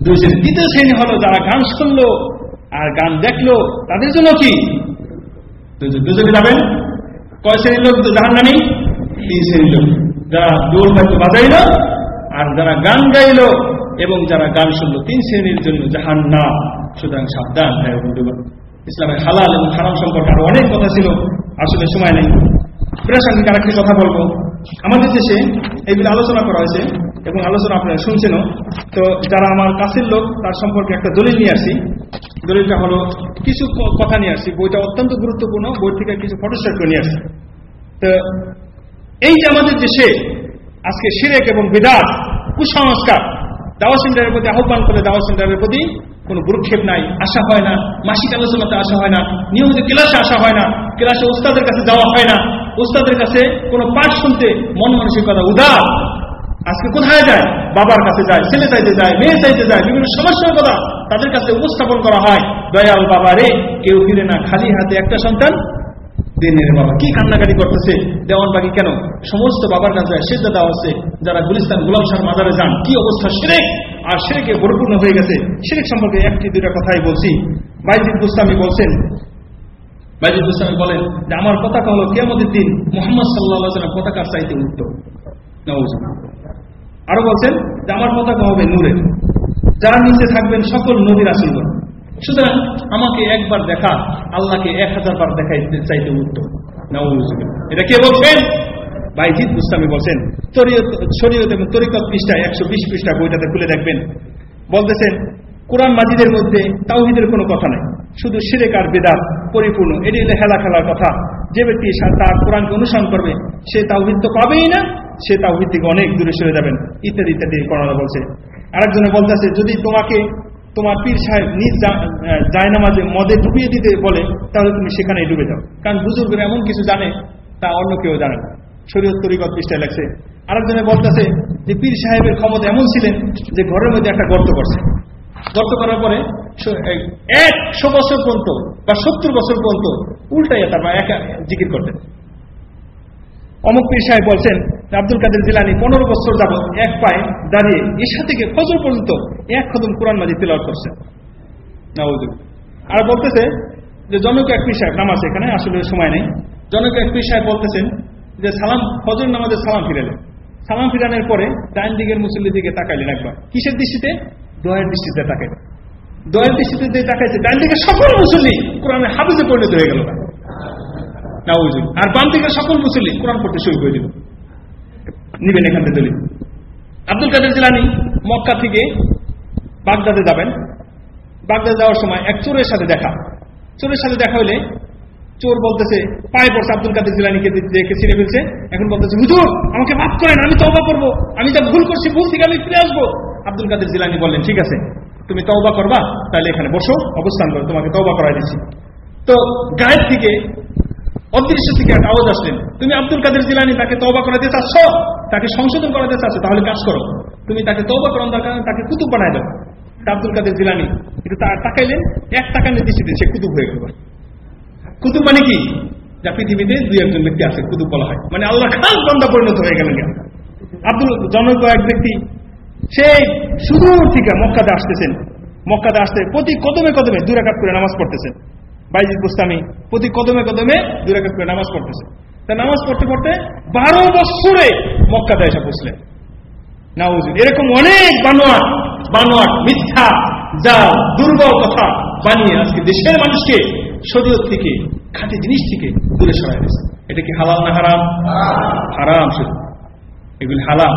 দুই দ্বিতীয় শ্রেণি হলো যারা গান শুনলো আর গান দেখল, তাদের জন্য কি? দুজকে যাবেন। কয় শ্রেণির লোক? জাহান নামি তিন শ্রেণির লোক। যারা দোল বাদ্য বাজাইল আর যারা গান গাইলো এবং যারা গান শুনলো, তিন শ্রেণির জন্য জাহান না সুতরাং সাবধান ইসলামের হালাল এবং হারাম সম্পর্কে আরও অনেক কথা ছিল। আসলে সময় নেই। প্রাসঙ্গিক আরেকটি কথা বলব। আমাদের দেশে এইগুলো আলোচনা করা হয়েছে এবং আলোচনা আপনারা শুনছেনও। তো যারা আমার কাছের লোক, তার সম্পর্কে একটা দলিল নিয়ে আসি। দলিলটা হলো, কিছু কথা নিয়ে আসি। বইটা অত্যন্ত গুরুত্বপূর্ণ। বই থেকে কিছু ফটোস্টেট নিয়ে আসি। তো এই যে আমাদের দেশে আজকে সিরেক এবং বিদাত, কুসংস্কার দাওয়া সেন্টারের প্রতি আহ্বান করে দাওয়া সেন্টারের প্রতি কোনো ভ্রুক্ষেপ নাই আসা হয় না। মাসিক আলোচনাতে আসা হয় না। নিয়মিত ক্লাসে আসা হয় না। ক্লাসে উস্তাদের কাছে যাওয়া হয় না। উস্তাদের কাছে কোনো পাঠ শুনতে মন মানসিকতা উদার। আজকে কোথায় যায়? বাবার কাছে যায়, ছেলে চাইতে যায়, মেয়ে চাইতে যায়, বিভিন্ন সমস্যার কথা তাদের কাছে উপস্থাপন করা হয়। দয়াল বাবা রে, কেউ ফিরে না খালি হাতে একটা সন্তান? দিনের বাবা, কি কান্নাকাটি করতেছে? দেওয়ান বাকি কেন? সমস্ত বাবার কাছে সেদ্ধ দেওয়া হচ্ছে। যারা গুলিস্তান গুলাম শাহ মাজারে যান, কি অবস্থা সেরেক আর সেরেকে পরিপূর্ণ হয়ে গেছে। সেরেক সম্পর্কে একটি দুটা কথাই বলছি। বাইজিদ বুস্তামি বলছেন বাইজিদ বুস্তামি বলেন যে, আমার পতাকা হলো কেমতের দিন মোহাম্মদ সাল্লাহ পতাকার চাইতে উঠত আরও বলছেন যে, আমার পতাকা হবে নূরের। যার নিচে থাকবেন সকল নদীর আসলগণ সুতরাং আমাকে একবার দেখা, আল্লাহকে এক হাজার বার দেখাইতে চাইতে উত্তম। এটা কে বলছেন? বাইজিদ মুস্তামি বলছেন শরীয়ত এবং তরিকত পৃষ্ঠায় একশো বিশ পৃষ্ঠা বইটাতে খুলে দেখবেন। বলতেছেন কোরআন মাজিদের মধ্যে তাওহিদের কোনো কথা নাই। শুধু সিরেক আর বেদাত পরিপূর্ণ। এটি হলো হেলা খেলার কথা। যে ব্যক্তি তার কোরআনকে অনুসরণ করবে, সে তাওহিদ তো পাবেই না, সে তাওহিদ থেকে অনেক দূরে সরে যাবেন। ইত্যাদি ইত্যাদি করানো বলছে। আরেকজনে বলতেছে, যদি তোমাকে তোমার পীর সাহেব নিজ জায়নামাজে মদে ডুবিয়ে দিতে বলে, তাহলে তুমি সেখানেই ডুবে যাও। কারণ বুজুর্গরা এমন কিছু জানে, তা অন্য কেউ জানে না। শরীয়ত তরিকত পৃষ্ঠায় লেখছে। আরেকজনে বলতেছে যে, পীর সাহেবের ক্ষমতা এমন ছিলেন যে, ঘরের মধ্যে একটা গর্ত করছে। গর্ত করার পরে একশো বছর পর্যন্ত বা সত্তর বছর পর্যন্ত উল্টাইয়া তারপর একা জিকির করতেন। অমুক পীর সাহেব বলছেন, আব্দুল কাদের জিলানি পনেরো বছর যাব এক পায়ে দাঁড়িয়ে ঈশা থেকে ফজর পর্যন্ত এক খদম কোরআন মাজি তিলার করছেন। আর বলতেছে যে, জনক এক পীর সাহেব, নামাজ এখানে, আসলে সময় নেই। জনক এক পীর সাহেব বলতেছেন যে, সালাম, ফজর নামাজের সালাম ফিরালেন। সালাম ফিরানোর পরে ডাইন দিকের মুসল্লির দিকে তাকাইলেন একবার। কিসের দৃষ্টিতে? দয়ের দৃষ্টিতে তাকে দয়ের দৃষ্টিতে যে তাকাইছে ডাইন দিকে সকল মুসল্লি কোরআনে হাফিজে পরিণত হয়ে গেল আর বাম দিকে সকল মুসল্লি কোরআন পড়তে শুরু করে দিল। নিবেন এখান থেকে দলিল। আব্দুল কাদের জিলানি মক্কা থেকে বাগদাদে যাবেন। বাগদাদে যাওয়ার সময় এক চোরের সাথে দেখা। চোরের সাথে দেখা হলে চোর বলতেছে, পায়ে পড়ছে আব্দুল কাদের জিলানিকে দেখে ছিঁড়ে ফেলছে। এখন বলতেছে, হুজুর, আমাকে মাফ করেন, আমি তওবা করব। আমি যা ভুল করছি, ভুল থেকে আমি ফিরে আসব। আব্দুল কাদের জিলানি বললেন, ঠিক আছে, তুমি তওবা করবা, তাহলে এখানে বসো, অবস্থান করো, তোমাকে তওবা করাই দিচ্ছি। তো গায়ের থেকে অদৃশ্য থেকে একটা আওয়াজ আসলেন, তুমি আব্দুল কাদের জিলানি, তাকে তওবা করাতে চাচ্ছ? তাকে সংশোধন করাতে চাচ্ছ? তাহলে কাজ করো। তুমি তাকে তওবা করান দরকার তাকে কুতুব বানায় দাও। আব্দুল কাদের জিলানি কিন্তু তার তাকাইলেন, এক টাকা নির্দিষ্ট সে কুতুব হয়ে গেল। কুতুব মানে কি? যা পৃথিবীতে দুই একজন ব্যক্তি আছে, কুতুব বলা হয়। মানে আল্লাহ খাস বন্ধা পরিণত হয়ে গেলেন। আব্দুল জনক এক ব্যক্তি সে সুদূর থেকে মক্কাতে আসতেছেন। মক্কাতে আসতে প্রতি কদমে কদমে দুই রাকাত করে নামাজ পড়তেছেন। বাইজিদ বুস্তামি প্রতি কদমে কদমে দুই রাকাত করে নামাজ পড়তেছেন। তা নামাজ পড়তে পড়তে বারো বছরে মক্কাতে এসে বসলেন নাউজুল এরকম অনেক বানোয়াট বানোয়াট মিথ্যা যা দুর্বল কথা বানিয়ে আজকে দেশের মানুষকে শরীয়ত থেকে খাঁটি জিনিস থেকে দূরে সরাই দিয়েছে। এটা কি হালাল না হারাম? হারাম। শুধু এগুলি হালাম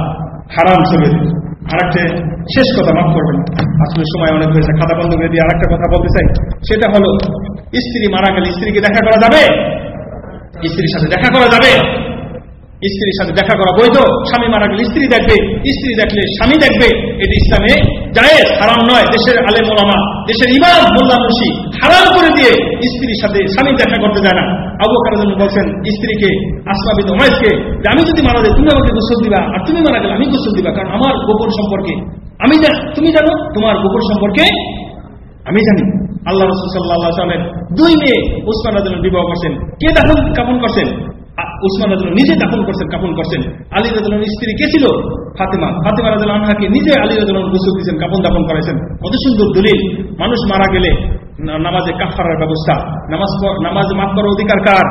হারাম চলে আর একটা শেষ কথা মাফ করবেন। আসলে সময় অনেক হয়েছে, খাতা বন্ধ করে দিয়ে আরেকটা কথা বলতে চাই। সেটা হলো, স্ত্রী মারা গেলে স্ত্রীকে দেখা করা যাবে? স্ত্রীর সাথে দেখা করা যাবে? স্ত্রীর সাথে দেখা করা বৈধ, স্বামী মারা গেলে স্ত্রী দেখবে, স্ত্রী দেখলে স্বামী দেখবে, এটি ইসলামে যায় হারাম নয়, দেশের আলে মোলামা দেশের ইমাম মোল্লা মুন্সি হারাম করে দিয়ে স্ত্রীর সাথে স্বামী দেখা করতে যায় না। আবু কারাজন বলছেন, স্ত্রীকে আসমাবিদ ওমাইজকে যে আমি যদি মারা যাই, তুমি আমাকে গোসল দিবা, আর তুমি মারা গেলে আমি গোসল দিবা, কারণ আমার গোপন সম্পর্কে আমি তুমি জানো, তোমার গোপন সম্পর্কে আমি জানি। আল্লাহ রসুল সাল্লাহ সাল্লামের দুই মেয়ে উসমান বিবাহ করছেন কে দাফন কাপন করছেন? উসমান রাজন নিজে দাফন করছেন কাপন করছেন। আলী রাজনের স্ত্রী কে ছিল? ফাতেমা। ফাতেমা রাজন আনহাকে নিজে আলী রাজন গোসল দিয়েছেন কাপন দাপন করেছেন কত সুন্দর দলিল। মানুষ মারা গেলে নামাজে কাফারার ব্যবস্থা। নামাজ নামাজ মাফ করার অধিকার কার?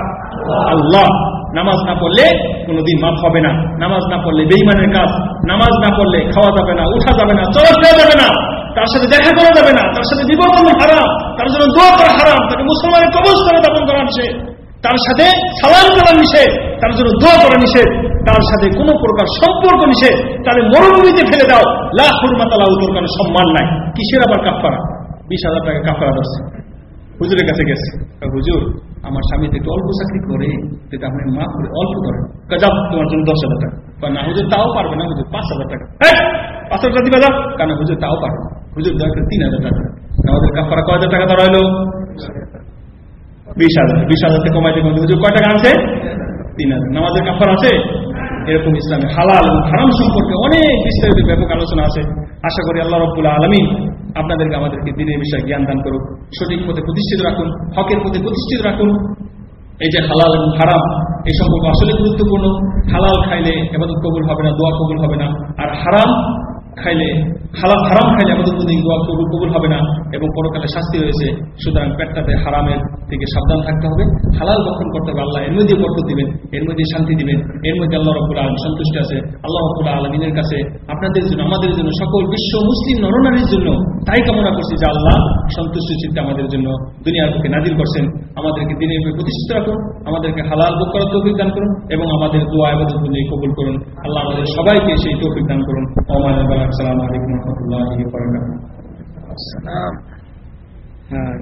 আল্লাহ। নামাজ না পড়লে কোনোদিন মাফ হবে না। নামাজ না পড়লে বেইমানের কাজ। নামাজ না পড়লে খাওয়া যাবে না, উঠা যাবে না চলা দেওয়া যাবে না। তার সাথে দেখা করা যাবে না। তার সাথে বিবাহ হারাম। তার জন্য দোয়া করা হারাম। তাকে মুসলমানের কবজ করে দাপন করা তার সাথে সালাম করা নিষেধ, তার জন্য দোয়া করা নিষেধ, তার সাথে কোন প্রকার সম্পর্ক নিষেধ, তাহলে মরুভূমিতে ফেলে দাও। লাখ হুরমাতালা তোর কারণে সম্মান নাই। কিসের আবার কাফারা বিশ হাজার টাকা কাফারা ধরছে। হুজুরের কাছে গেছে। হুজুর, আমার স্বামী একটু অল্প চাকরি করে যেটা আপনি মা করে অল্প করেন যাও তোমার জন্য দশ হাজার টাকা। না, হুজুর তাও পারবে না, হুজুর পাঁচ হাজার টাকা। পাঁচ হাজার দিবা যাও কারণ হুজুর তাও পারবে হুজুর দরকার তিন হাজার টাকা আমাদের কাপড়া কয় হাজার টাকা হলো? বিশ হাজার বিশ হাজার থেকে কমাইতে কমাইতে হুজুর কয় টাকা আনছে তিন হাজার। নামাজের কাপড় আছে? এরকম ইসলামে হালাল হারাম সম্পর্কে অনেক বিস্তারিত ব্যাপক আলোচনা আছে। আশা করি আল্লাহ রব্বুল্লাহ আলমী আপনাদেরকে, আমাদেরকে দিনের বিষয়ে জ্ঞান দান করুক, সঠিক পথে প্রতিষ্ঠিত রাখুন, হকের পথে প্রতিষ্ঠিত রাখুন। এই যে হালাল এবং হারাম, এই সম্পর্ক আসলে গুরুত্বপূর্ণ। হালাল খাইলে এবাদত কবুল হবে না, দোয়া কবুল হবে না। আর হারাম খাইলে হারাম খাইলে আমাদের মধ্যে দোয়া কবুল কবুল হবে না এবং পরকালে শাস্তি রয়েছে। সুতরাং পেটটাতে হারামের থেকে সাবধান থাকতে হবে। হালাল বক্ষণ করতে হবে আল্লাহ। এর মধ্যে বরকত দিবেন, এর মধ্যে শান্তি দিবেন, এর মধ্যে আল্লাহ রব্বুল আলম সন্তুষ্ট আছে। আল্লাহ রব্বুল আলমিনের কাছে, আপনাদের জন্য, আমাদের জন্য, সকল বিশ্ব মুসলিম নরনারীর জন্য তাই কামনা করছি যে আল্লাহ সন্তুষ্ট চিত্তে আমাদের জন্য দুনিয়ার পক্ষে নাজির করছেন। আমাদেরকে দিনের উপরে প্রতিষ্ঠিত রাখুন, আমাদেরকে হালাল বুক করার তৌফিক দান করুন এবং আমাদের দোয়া অনুযায়ী কবুল করুন। আল্লাহ আমাদের সবাইকে সেই তৌফিক দান করুন। Assalamualaikum warahmatullahi wabarakatuh. Assalamualaikum. Nah.